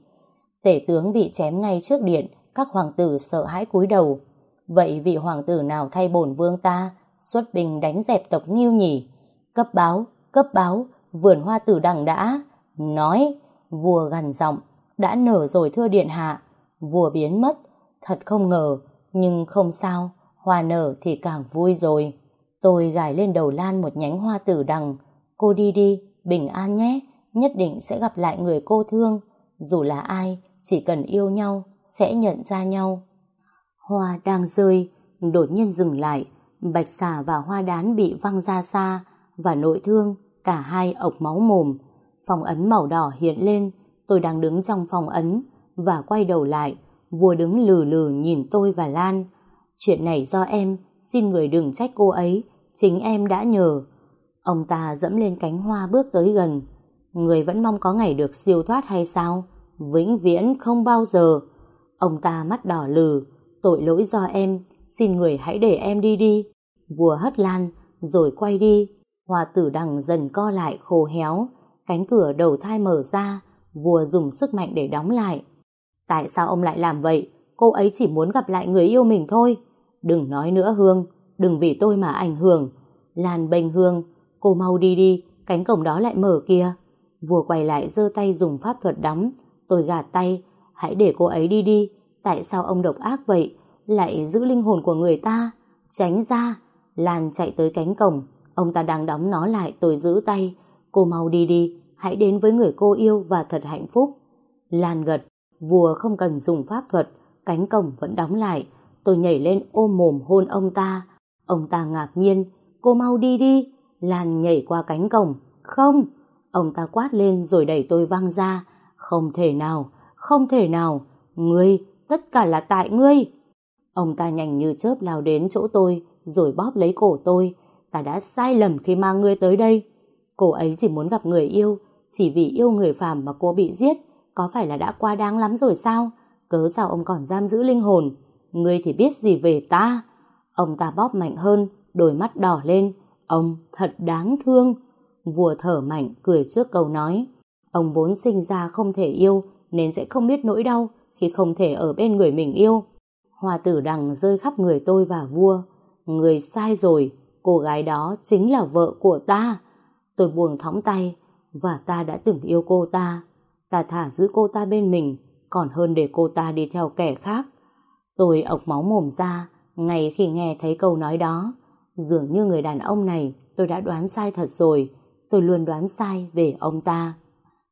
Tể tướng bị chém ngay trước điện, các hoàng tử sợ hãi cúi đầu. Vậy vị hoàng tử nào thay bổn vương ta, xuất binh đánh dẹp tộc nghiêu nhỉ? Cấp báo, cấp báo, vườn hoa tử đằng đã. Nói, vua gằn giọng, đã nở rồi thưa điện hạ. Vua biến mất, thật không ngờ, nhưng không sao, hoa nở thì càng vui rồi. Tôi gài lên đầu Lan một nhánh hoa tử đằng. Cô đi đi, bình an nhé, nhất định sẽ gặp lại người cô thương. Dù là ai, chỉ cần yêu nhau, sẽ nhận ra nhau. Hoa đang rơi, đột nhiên dừng lại, bạch xà và hoa đán bị văng ra xa, và nội thương, cả hai ộc máu mồm. Phòng ấn màu đỏ hiện lên, tôi đang đứng trong phòng ấn, và quay đầu lại, vua đứng lừ lừ nhìn tôi và Lan. Chuyện này do em, xin người đừng trách cô ấy, chính em đã nhờ. Ông ta dẫm lên cánh hoa bước tới gần. Người vẫn mong có ngày được siêu thoát hay sao? Vĩnh viễn không bao giờ. Ông ta mắt đỏ lừ, tội lỗi do em, xin người hãy để em đi đi. Vua hất lan, rồi quay đi. Hoa tử đằng dần co lại khô héo, cánh cửa đầu thai mở ra, vua dùng sức mạnh để đóng lại. Tại sao ông lại làm vậy? Cô ấy chỉ muốn gặp lại người yêu mình thôi. Đừng nói nữa Hương, đừng vì tôi mà ảnh hưởng. Lan bênh Hương, cô mau đi đi, cánh cổng đó lại mở kia. Vua quay lại giơ tay dùng pháp thuật đóng. Tôi gạt tay, hãy để cô ấy đi đi. Tại sao ông độc ác vậy? Lại giữ linh hồn của người ta. Tránh ra. Lan chạy tới cánh cổng. Ông ta đang đóng nó lại tôi giữ tay. Cô mau đi đi, hãy đến với người cô yêu và thật hạnh phúc. Lan gật, vua không cần dùng pháp thuật, cánh cổng vẫn đóng lại. Tôi nhảy lên ôm mồm hôn ông ta. Ông ta ngạc nhiên, cô mau đi đi. Lan nhảy qua cánh cổng. Không! Ông ta quát lên rồi đẩy tôi văng ra. Không thể nào, không thể nào. Ngươi, tất cả là tại ngươi. Ông ta nhanh như chớp lao đến chỗ tôi, rồi bóp lấy cổ tôi. Ta đã sai lầm khi mang ngươi tới đây. Cô ấy chỉ muốn gặp người yêu, chỉ vì yêu người phàm mà cô bị giết, có phải là đã quá đáng lắm rồi sao? Cớ sao ông còn giam giữ linh hồn? Ngươi thì biết gì về ta? Ông ta bóp mạnh hơn, đôi mắt đỏ lên. Ông thật đáng thương. Vua thở mạnh, cười trước câu nói. Ông vốn sinh ra không thể yêu, nên sẽ không biết nỗi đau khi không thể ở bên người mình yêu. Hoa tử đằng rơi khắp người tôi và vua. Người sai rồi, cô gái đó chính là vợ của ta. Tôi buông thõng tay, và ta đã từng yêu cô ta. Ta thả giữ cô ta bên mình, còn hơn để cô ta đi theo kẻ khác. Tôi ọc máu mồm ra, ngay khi nghe thấy câu nói đó. Dường như người đàn ông này tôi đã đoán sai thật rồi. Tôi luôn đoán sai về ông ta.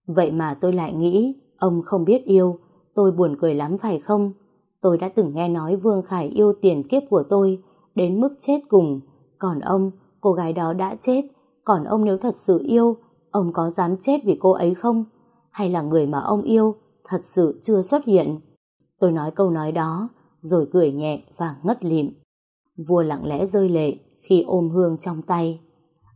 Vậy mà tôi lại nghĩ ông không biết yêu. Tôi buồn cười lắm phải không? Tôi đã từng nghe nói Vương Khải yêu tiền kiếp của tôi đến mức chết cùng. Còn ông, cô gái đó đã chết. Còn ông nếu thật sự yêu, ông có dám chết vì cô ấy không? Hay là người mà ông yêu thật sự chưa xuất hiện? Tôi nói câu nói đó, rồi cười nhẹ và ngất lịm. Vua lặng lẽ rơi lệ khi ôm hương trong tay.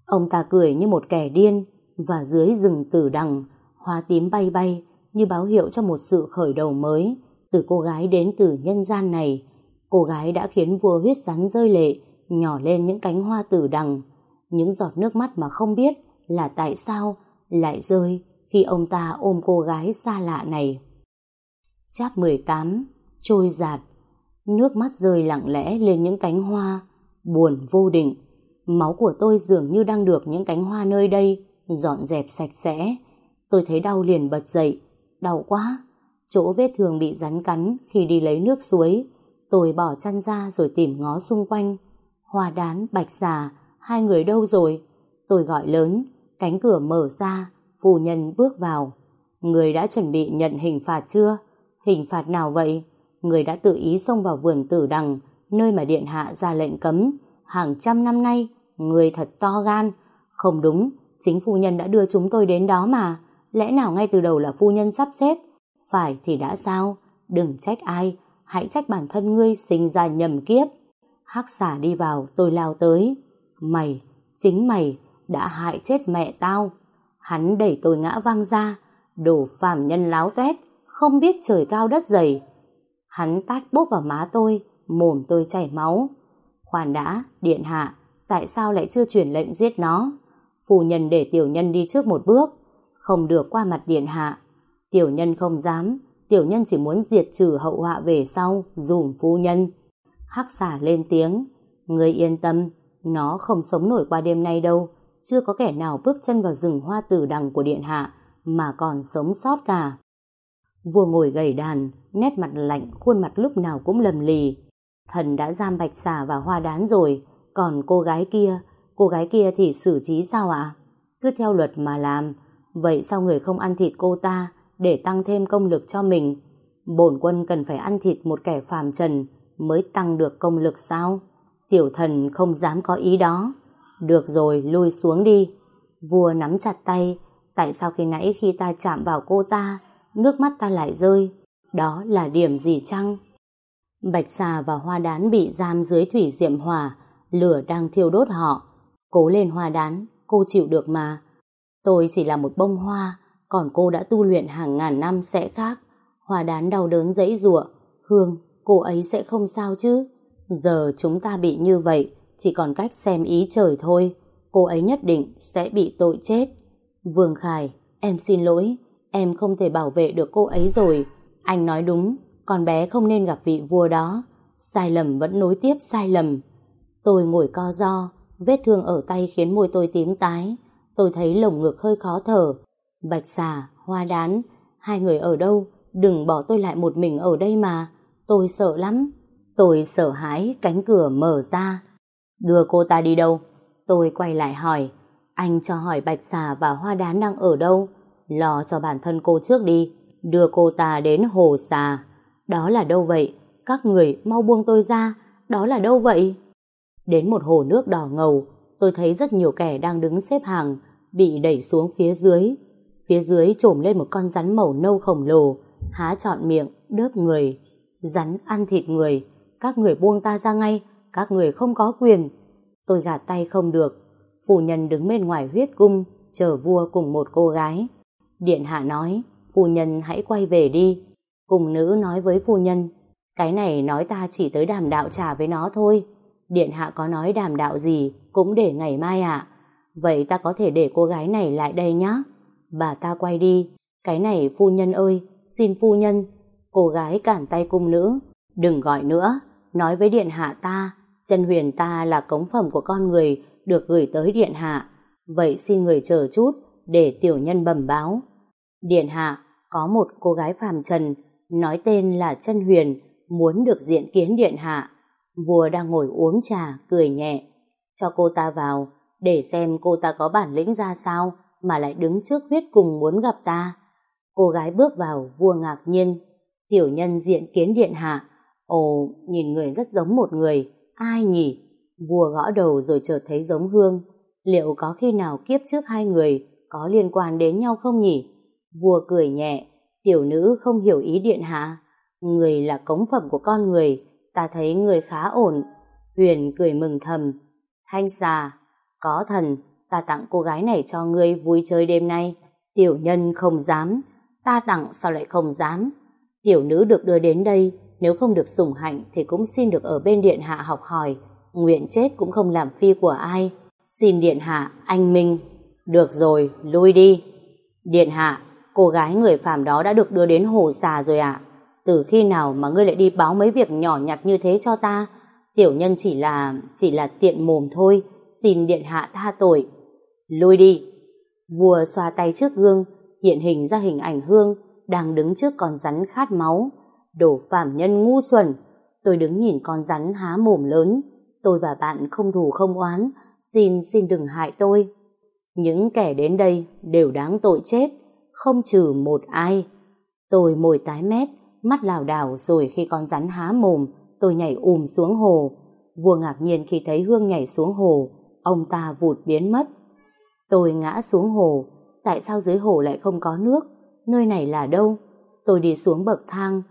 Ông ta cười như một kẻ điên, và dưới rừng tử đằng, hoa tím bay bay như báo hiệu cho một sự khởi đầu mới từ cô gái đến từ nhân gian này. Cô gái đã khiến vua huyết rắn rơi lệ, nhỏ lên những cánh hoa tử đằng. Những giọt nước mắt mà không biết là tại sao lại rơi khi ông ta ôm cô gái xa lạ này. Cháp 18 Trôi giạt Nước mắt rơi lặng lẽ lên những cánh hoa Buồn vô định. Máu của tôi dường như đang được những cánh hoa nơi đây Dọn dẹp sạch sẽ. Tôi thấy đau liền bật dậy. Đau quá. Chỗ vết thương bị rắn cắn khi đi lấy nước suối. Tôi bỏ chăn ra rồi tìm ngó xung quanh. Hoa đán, bạch xà Hai người đâu rồi? Tôi gọi lớn. Cánh cửa mở ra. Phu nhân bước vào. Người đã chuẩn bị nhận hình phạt chưa? Hình phạt nào vậy? Người đã tự ý xông vào vườn tử đằng. Nơi mà điện hạ ra lệnh cấm. Hàng trăm năm nay Người thật to gan. Không đúng Chính phu nhân đã đưa chúng tôi đến đó mà. Lẽ nào ngay từ đầu là phu nhân sắp xếp? Phải thì đã sao? Đừng trách ai. Hãy trách bản thân ngươi sinh ra nhầm kiếp. Hắc xả đi vào tôi lao tới. Mày Chính mày đã hại chết mẹ tao. Hắn đẩy tôi ngã văng ra. Đồ phàm nhân láo toét, Không biết trời cao đất dày. Hắn tát bốp vào má tôi. Mồm tôi chảy máu Khoan đã, điện hạ Tại sao lại chưa chuyển lệnh giết nó Phu nhân để tiểu nhân đi trước một bước Không được qua mặt điện hạ Tiểu nhân không dám tiểu nhân chỉ muốn diệt trừ hậu họa về sau, dùm phu nhân. Hắc xà lên tiếng, người yên tâm, nó không sống nổi qua đêm nay đâu, chưa có kẻ nào bước chân vào rừng hoa tử đằng của điện hạ, mà còn sống sót cả. Vua ngồi gầy đàn, nét mặt lạnh, khuôn mặt lúc nào cũng lầm lì. Thần đã giam bạch xà và hoa đán rồi, còn cô gái kia, cô gái kia thì xử trí sao ạ? Cứ theo luật mà làm, vậy sao người không ăn thịt cô ta để tăng thêm công lực cho mình? Bổn quân cần phải ăn thịt một kẻ phàm trần mới tăng được công lực sao? Tiểu thần không dám có ý đó. Được rồi, lui xuống đi. Vua nắm chặt tay, tại sao khi nãy khi ta chạm vào cô ta, nước mắt ta lại rơi? Đó là điểm gì chăng? Bạch xà và hoa đán bị giam dưới thủy diệm hỏa, lửa đang thiêu đốt họ. Cố lên hoa đán, cô chịu được mà. Tôi chỉ là một bông hoa, còn cô đã tu luyện hàng ngàn năm sẽ khác. Hoa đán đau đớn dãy rụa. Hương, cô ấy sẽ không sao chứ? Giờ chúng ta bị như vậy, chỉ còn cách xem ý trời thôi. Cô ấy nhất định sẽ bị tội chết. Vương Khải, em xin lỗi, em không thể bảo vệ được cô ấy rồi. Anh nói đúng, con bé không nên gặp vị vua đó. Sai lầm vẫn nối tiếp sai lầm. Tôi ngồi co do, vết thương ở tay khiến môi tôi tím tái. Tôi thấy lồng ngực hơi khó thở. Bạch xà, hoa đán, hai người ở đâu? Đừng bỏ tôi lại một mình ở đây mà. Tôi sợ lắm. Tôi sợ hãi cánh cửa mở ra. Đưa cô ta đi đâu? Tôi quay lại hỏi. Anh cho hỏi Bạch xà và hoa đán đang ở đâu? Lo cho bản thân cô trước đi. Đưa cô ta đến hồ xà. Đó là đâu vậy? Các người mau buông tôi ra. Đó là đâu vậy? Đến một hồ nước đỏ ngầu, tôi thấy rất nhiều kẻ đang đứng xếp hàng, bị đẩy xuống phía dưới. Phía dưới trồm lên một con rắn màu nâu khổng lồ, há trọn miệng, đớp người. Rắn ăn thịt người, các người buông ta ra ngay, các người không có quyền. Tôi gạt tay không được, phu nhân đứng bên ngoài huyết cung, chờ vua cùng một cô gái. Điện hạ nói, phu nhân hãy quay về đi. Cùng nữ nói với phu nhân, cái này nói ta chỉ tới đàm đạo trà với nó thôi. Điện hạ có nói đàm đạo gì cũng để ngày mai ạ. Vậy ta có thể để cô gái này lại đây nhá. Bà ta quay đi. Cái này phu nhân ơi, xin phu nhân. Cô gái cản tay cung nữ. Đừng gọi nữa. Nói với điện hạ ta, chân huyền ta là cống phẩm của con người được gửi tới điện hạ. Vậy xin người chờ chút để tiểu nhân bẩm báo. Điện hạ, có một cô gái phàm trần nói tên là chân huyền muốn được diện kiến điện hạ. Vua đang ngồi uống trà, cười nhẹ. Cho cô ta vào, để xem cô ta có bản lĩnh ra sao mà lại đứng trước huyết cùng muốn gặp ta. Cô gái bước vào, vua ngạc nhiên. Tiểu nhân diện kiến điện hạ. Ồ, nhìn người rất giống một người. Ai nhỉ? Vua gõ đầu rồi chợt thấy giống hương. Liệu có khi nào kiếp trước hai người có liên quan đến nhau không nhỉ? Vua cười nhẹ. Tiểu nữ không hiểu ý điện hạ. Người là cống phẩm của con người, ta thấy người khá ổn. Huyền cười mừng thầm. Thanh xà, có thần, ta tặng cô gái này cho ngươi vui chơi đêm nay. Tiểu nhân không dám, ta tặng sao lại không dám. Tiểu nữ được đưa đến đây, nếu không được sủng hạnh thì cũng xin được ở bên điện hạ học hỏi. Nguyện chết cũng không làm phi của ai. Xin điện hạ, anh Minh. Được rồi, lui đi. Điện hạ, cô gái người phàm đó đã được đưa đến hồ xà rồi ạ. Từ khi nào mà ngươi lại đi báo mấy việc nhỏ nhặt như thế cho ta? Tiểu nhân chỉ là, chỉ là tiện mồm thôi. Xin điện hạ tha tội. Lui đi. Vua xoa tay trước gương, hiện hình ra hình ảnh hương, đang đứng trước con rắn khát máu. Đổ phạm nhân ngu xuẩn. Tôi đứng nhìn con rắn há mồm lớn. Tôi và bạn không thù không oán. Xin, xin đừng hại tôi. Những kẻ đến đây đều đáng tội chết, không trừ một ai. Tôi mồi tái mét, mắt lảo đảo rồi khi con rắn há mồm, tôi nhảy ùm xuống hồ. Vua ngạc nhiên khi thấy Hương nhảy xuống hồ, ông ta vụt biến mất. Tôi ngã xuống hồ, tại sao dưới hồ lại không có nước? Nơi này là đâu? Tôi đi xuống bậc thang,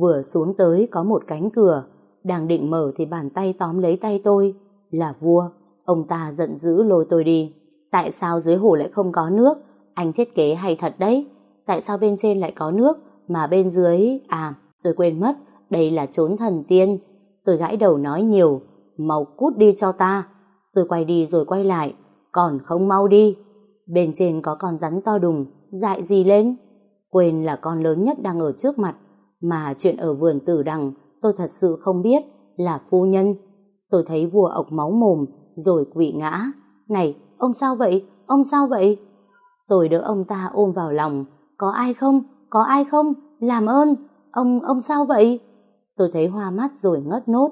vừa xuống tới có một cánh cửa, đang định mở thì bàn tay tóm lấy tay tôi, là vua. Ông ta giận dữ lôi tôi đi. Tại sao dưới hồ lại không có nước? Anh thiết kế hay thật đấy. Tại sao bên trên lại có nước? mà bên dưới... À, tôi quên mất, đây là trốn thần tiên. Tôi gãi đầu nói nhiều, mau cút đi cho ta. Tôi quay đi rồi quay lại, còn không mau đi. Bên trên có con rắn to đùng, dại gì lên? Quên là con lớn nhất đang ở trước mặt, Mà chuyện ở vườn tử đằng tôi thật sự không biết là phu nhân. Tôi thấy vua ộc máu mồm rồi quỵ ngã. Này, ông sao vậy? Ông sao vậy? Tôi đỡ ông ta ôm vào lòng. Có ai không? Có ai không? Làm ơn! Ông, ông sao vậy? Tôi thấy hoa mắt rồi ngất nốt.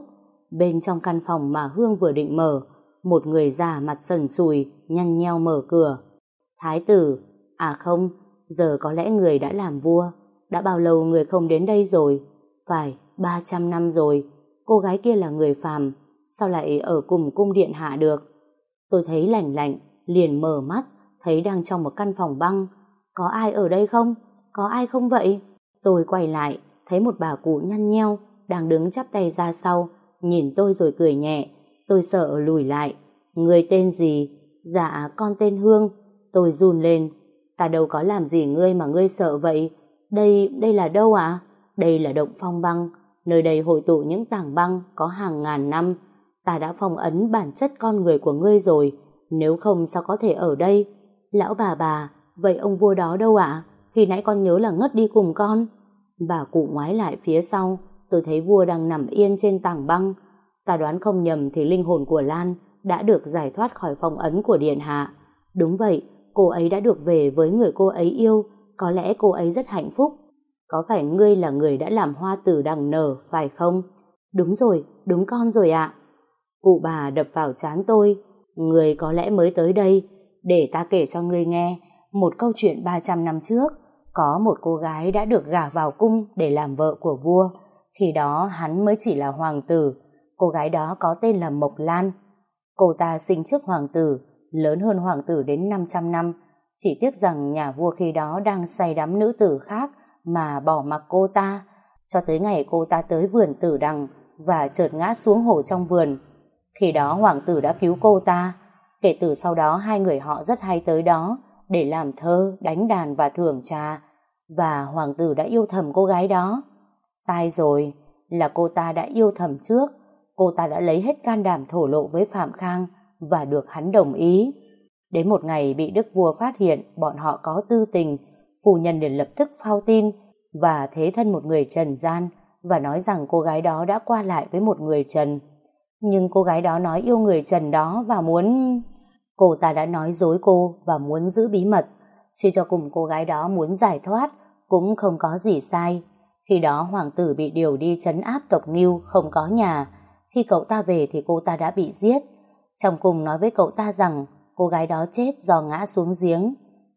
Bên trong căn phòng mà Hương vừa định mở, một người già mặt sần sùi, nhăn nheo mở cửa. Thái tử, à không, giờ có lẽ người đã làm vua. Đã bao lâu người không đến đây rồi? Phải, 300 năm rồi. Cô gái kia là người phàm, sao lại ở cùng cung điện hạ được? Tôi thấy lạnh lạnh, liền mở mắt, thấy đang trong một căn phòng băng. Có ai ở đây không? Có ai không vậy? Tôi quay lại, thấy một bà cụ nhăn nheo, đang đứng chắp tay ra sau, nhìn tôi rồi cười nhẹ. Tôi sợ lùi lại. Người tên gì? Dạ, con tên Hương. Tôi run lên. Ta đâu có làm gì ngươi mà ngươi sợ vậy? Đây, đây là đâu ạ? Đây là động phong băng. Nơi đây hội tụ những tảng băng có hàng ngàn năm. Ta đã phong ấn bản chất con người của ngươi rồi. Nếu không sao có thể ở đây? Lão bà bà, vậy ông vua đó đâu ạ? Khi nãy con nhớ là ngất đi cùng con. Bà cụ ngoái lại phía sau, tôi thấy vua đang nằm yên trên tảng băng. Ta đoán không nhầm thì linh hồn của Lan đã được giải thoát khỏi phong ấn của Điện Hạ. Đúng vậy, cô ấy đã được về với người cô ấy yêu, có lẽ cô ấy rất hạnh phúc. Có phải ngươi là người đã làm hoa tử đằng nở, phải không? Đúng rồi, đúng con rồi ạ. Cụ bà đập vào chán tôi, người có lẽ mới tới đây, để ta kể cho ngươi nghe một câu chuyện 300 năm trước. Có một cô gái đã được gả vào cung để làm vợ của vua, khi đó hắn mới chỉ là hoàng tử, cô gái đó có tên là Mộc Lan. Cô ta sinh trước hoàng tử, lớn hơn hoàng tử đến 500 năm, chỉ tiếc rằng nhà vua khi đó đang say đắm nữ tử khác mà bỏ mặc cô ta, cho tới ngày cô ta tới vườn tử đằng và chợt ngã xuống hồ trong vườn. Khi đó hoàng tử đã cứu cô ta, kể từ sau đó hai người họ rất hay tới đó để làm thơ, đánh đàn và thưởng trà, và hoàng tử đã yêu thầm cô gái đó. Sai rồi, là cô ta đã yêu thầm trước, cô ta đã lấy hết can đảm thổ lộ với Phạm Khang và được hắn đồng ý. Đến một ngày bị Đức Vua phát hiện bọn họ có tư tình, phu nhân liền lập tức phao tin và thế thân một người trần gian và nói rằng cô gái đó đã qua lại với một người trần. Nhưng cô gái đó nói yêu người trần đó và muốn... Cô ta đã nói dối cô và muốn giữ bí mật. Suy cho cùng cô gái đó muốn giải thoát cũng không có gì sai. Khi đó hoàng tử bị điều đi chấn áp tộc Nghiêu không có nhà. Khi cậu ta về thì cô ta đã bị giết. Trong cùng nói với cậu ta rằng cô gái đó chết do ngã xuống giếng.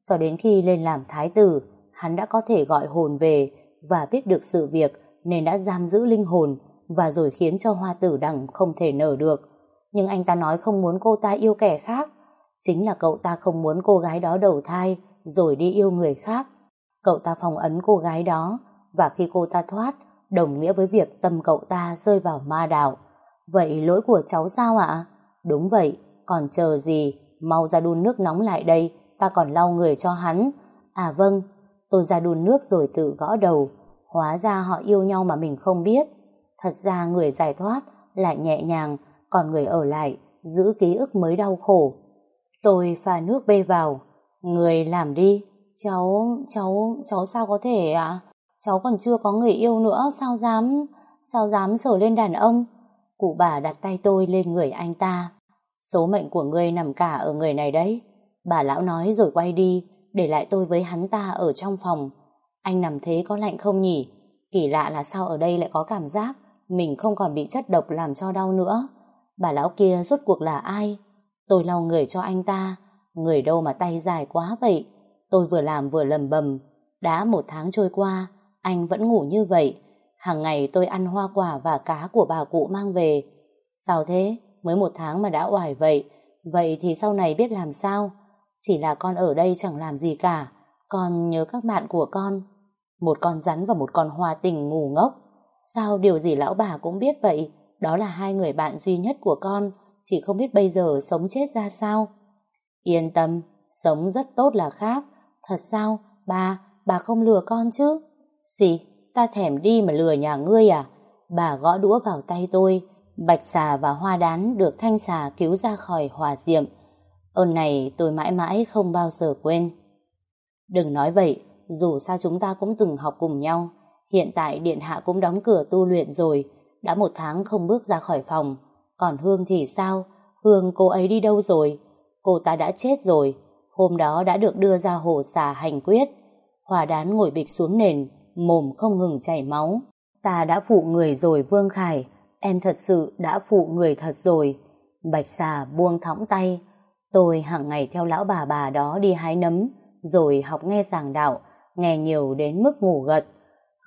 Cho đến khi lên làm thái tử, hắn đã có thể gọi hồn về và biết được sự việc nên đã giam giữ linh hồn và rồi khiến cho hoa tử đằng không thể nở được. Nhưng anh ta nói không muốn cô ta yêu kẻ khác. Chính là cậu ta không muốn cô gái đó đầu thai rồi đi yêu người khác. Cậu ta phòng ấn cô gái đó và khi cô ta thoát đồng nghĩa với việc tâm cậu ta rơi vào ma đạo. Vậy lỗi của cháu sao ạ? Đúng vậy, còn chờ gì? Mau ra đun nước nóng lại đây, ta còn lau người cho hắn. À vâng, tôi ra đun nước rồi tự gõ đầu. Hóa ra họ yêu nhau mà mình không biết. Thật ra người giải thoát lại nhẹ nhàng, còn người ở lại giữ ký ức mới đau khổ. Tôi pha nước bê vào. Người làm đi. Cháu, cháu, cháu sao có thể ạ? Cháu còn chưa có người yêu nữa, sao dám, sao dám sổ lên đàn ông? Cụ bà đặt tay tôi lên người anh ta. Số mệnh của ngươi nằm cả ở người này đấy. Bà lão nói rồi quay đi, để lại tôi với hắn ta ở trong phòng. Anh nằm thế có lạnh không nhỉ? Kỳ lạ là sao ở đây lại có cảm giác mình không còn bị chất độc làm cho đau nữa. Bà lão kia rốt cuộc là ai? Tôi lau người cho anh ta. Người đâu mà tay dài quá vậy? Tôi vừa làm vừa lầm bầm. Đã một tháng trôi qua, anh vẫn ngủ như vậy. Hàng ngày tôi ăn hoa quả và cá của bà cụ mang về. Sao thế? Mới một tháng mà đã oải vậy. Vậy thì sau này biết làm sao? Chỉ là con ở đây chẳng làm gì cả. Con nhớ các bạn của con. Một con rắn và một con hoa tình ngủ ngốc. Sao điều gì lão bà cũng biết vậy? Đó là hai người bạn duy nhất của con. Chỉ không biết bây giờ sống chết ra sao. Yên tâm, sống rất tốt là khác. Thật sao? Bà, bà không lừa con chứ? Xì, ta thèm đi mà lừa nhà ngươi à? Bà gõ đũa vào tay tôi. Bạch xà và hoa đán được thanh xà cứu ra khỏi hòa diệm. Ơn này tôi mãi mãi không bao giờ quên. Đừng nói vậy, dù sao chúng ta cũng từng học cùng nhau. Hiện tại Điện Hạ cũng đóng cửa tu luyện rồi, đã một tháng không bước ra khỏi phòng. Còn Hương thì sao? Hương cô ấy đi đâu rồi? Cô ta đã chết rồi. Hôm đó đã được đưa ra hồ xà hành quyết. Hòa đán ngồi bịch xuống nền, mồm không ngừng chảy máu. Ta đã phụ người rồi Vương Khải, em thật sự đã phụ người thật rồi. Bạch xà buông thõng tay. Tôi hàng ngày theo lão bà bà đó đi hái nấm, rồi học nghe giảng đạo, nghe nhiều đến mức ngủ gật.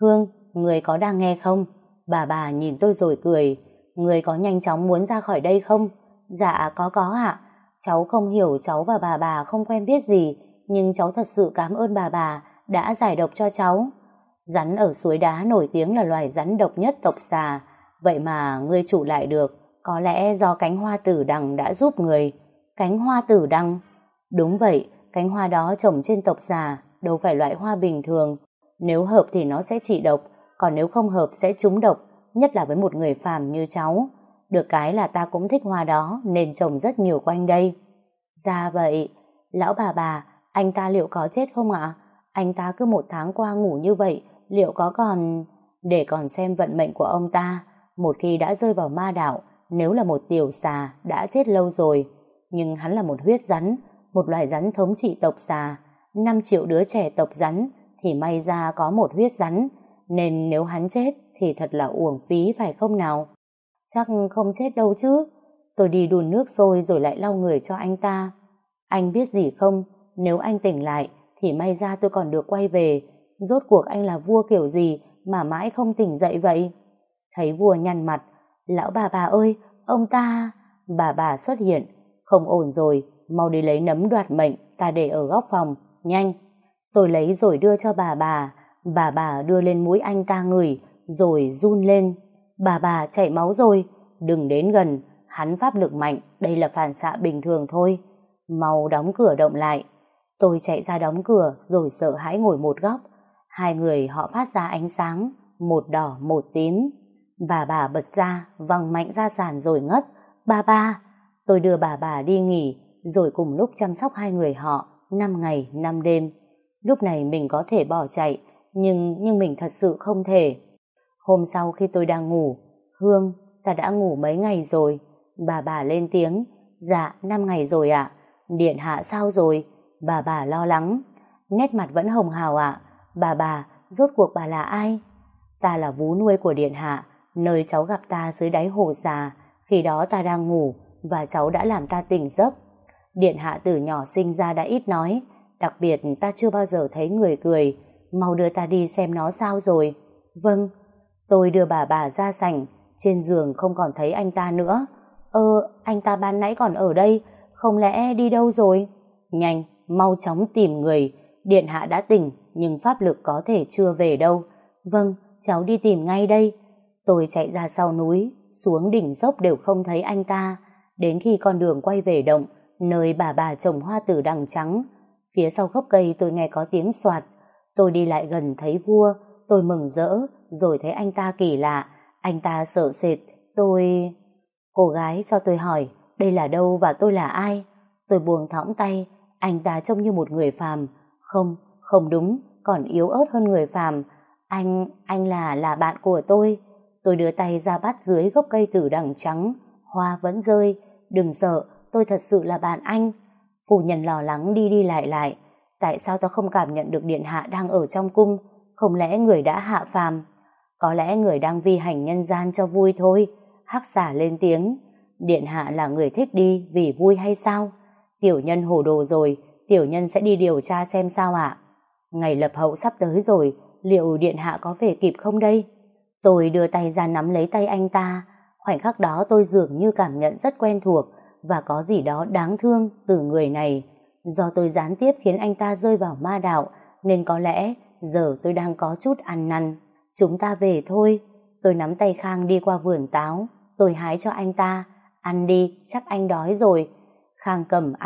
Hương, người có đang nghe không? Bà bà nhìn tôi rồi cười. Người có nhanh chóng muốn ra khỏi đây không? Dạ có có ạ. Cháu không hiểu cháu và bà bà không quen biết gì, nhưng cháu thật sự cảm ơn bà bà đã giải độc cho cháu. Rắn ở suối đá nổi tiếng là loài rắn độc nhất tộc xà, vậy mà ngươi chủ lại được, có lẽ do cánh hoa tử đằng đã giúp người. Cánh hoa tử đằng? Đúng vậy, cánh hoa đó trồng trên tộc xà, đâu phải loại hoa bình thường. Nếu hợp thì nó sẽ trị độc, còn nếu không hợp sẽ trúng độc, nhất là với một người phàm như cháu. Được cái là ta cũng thích hoa đó nên trồng rất nhiều quanh đây. Ra vậy, lão bà bà, anh ta liệu có chết không ạ? Anh ta cứ một tháng qua ngủ như vậy, liệu có còn... Để còn xem vận mệnh của ông ta, một khi đã rơi vào ma đạo, nếu là một tiểu xà, đã chết lâu rồi. Nhưng hắn là một huyết rắn, một loài rắn thống trị tộc xà. 5 triệu đứa trẻ tộc rắn, thì may ra có một huyết rắn, nên nếu hắn chết thì thật là uổng phí phải không nào? Chắc không chết đâu chứ. Tôi đi đun nước sôi rồi lại lau người cho anh ta. Anh biết gì không? Nếu anh tỉnh lại thì may ra tôi còn được quay về. Rốt cuộc anh là vua kiểu gì mà mãi không tỉnh dậy vậy? Thấy vua nhăn mặt. Lão bà bà ơi, ông ta... Bà bà xuất hiện. Không ổn rồi, mau đi lấy nấm đoạt mệnh, ta để ở góc phòng. Nhanh! Tôi lấy rồi đưa cho bà bà. Bà bà đưa lên mũi anh ta ngửi, rồi run lên. Bà bà chảy máu rồi, đừng đến gần, hắn pháp lực mạnh, đây là phản xạ bình thường thôi. Mau đóng cửa động lại. Tôi chạy ra đóng cửa rồi sợ hãi ngồi một góc. Hai người họ phát ra ánh sáng, một đỏ một tím. Bà bà bật ra, văng mạnh ra sàn rồi ngất. Ba ba! Tôi đưa bà bà đi nghỉ, rồi cùng lúc chăm sóc hai người họ, năm ngày, năm đêm. Lúc này mình có thể bỏ chạy, nhưng nhưng mình thật sự không thể. Hôm sau khi tôi đang ngủ, Hương, ta đã ngủ mấy ngày rồi. Bà bà lên tiếng, dạ, năm ngày rồi ạ. Điện hạ sao rồi? Bà bà lo lắng. Nét mặt vẫn hồng hào ạ. Bà bà, rốt cuộc bà là ai? Ta là vú nuôi của điện hạ, nơi cháu gặp ta dưới đáy hồ già. Khi đó ta đang ngủ, và cháu đã làm ta tỉnh giấc. Điện hạ từ nhỏ sinh ra đã ít nói, đặc biệt ta chưa bao giờ thấy người cười. Mau đưa ta đi xem nó sao rồi. Vâng, Tôi đưa bà bà ra sảnh, trên giường không còn thấy anh ta nữa. Ơ, anh ta ban nãy còn ở đây, không lẽ đi đâu rồi? Nhanh, mau chóng tìm người. Điện hạ đã tỉnh, nhưng pháp lực có thể chưa về đâu. Vâng, cháu đi tìm ngay đây. Tôi chạy ra sau núi, xuống đỉnh dốc đều không thấy anh ta. Đến khi con đường quay về động, nơi bà bà trồng hoa tử đằng trắng. Phía sau gốc cây tôi nghe có tiếng soạt. Tôi đi lại gần thấy vua, tôi mừng rỡ, rồi thấy anh ta kỳ lạ, anh ta sợ sệt, tôi... Cô gái cho tôi hỏi, đây là đâu và tôi là ai? Tôi buông thõng tay, anh ta trông như một người phàm. Không, không đúng, còn yếu ớt hơn người phàm. Anh, anh là, là bạn của tôi. Tôi đưa tay ra bắt dưới gốc cây tử đằng trắng. Hoa vẫn rơi. Đừng sợ, tôi thật sự là bạn anh. Phu nhân lo lắng đi đi lại lại. Tại sao ta không cảm nhận được điện hạ đang ở trong cung? Không lẽ người đã hạ phàm? Có lẽ người đang vi hành nhân gian cho vui thôi. Hắc xả lên tiếng. Điện hạ là người thích đi vì vui hay sao? Tiểu nhân hồ đồ rồi, tiểu nhân sẽ đi điều tra xem sao ạ. Ngày lập hậu sắp tới rồi, liệu điện hạ có về kịp không đây? Tôi đưa tay ra nắm lấy tay anh ta. Khoảnh khắc đó tôi dường như cảm nhận rất quen thuộc và có gì đó đáng thương từ người này. Do tôi gián tiếp khiến anh ta rơi vào ma đạo nên có lẽ giờ tôi đang có chút ăn năn. Chúng ta về thôi. Tôi nắm tay Khang đi qua vườn táo. Tôi hái cho anh ta. Ăn đi, chắc anh đói rồi. Khang cầm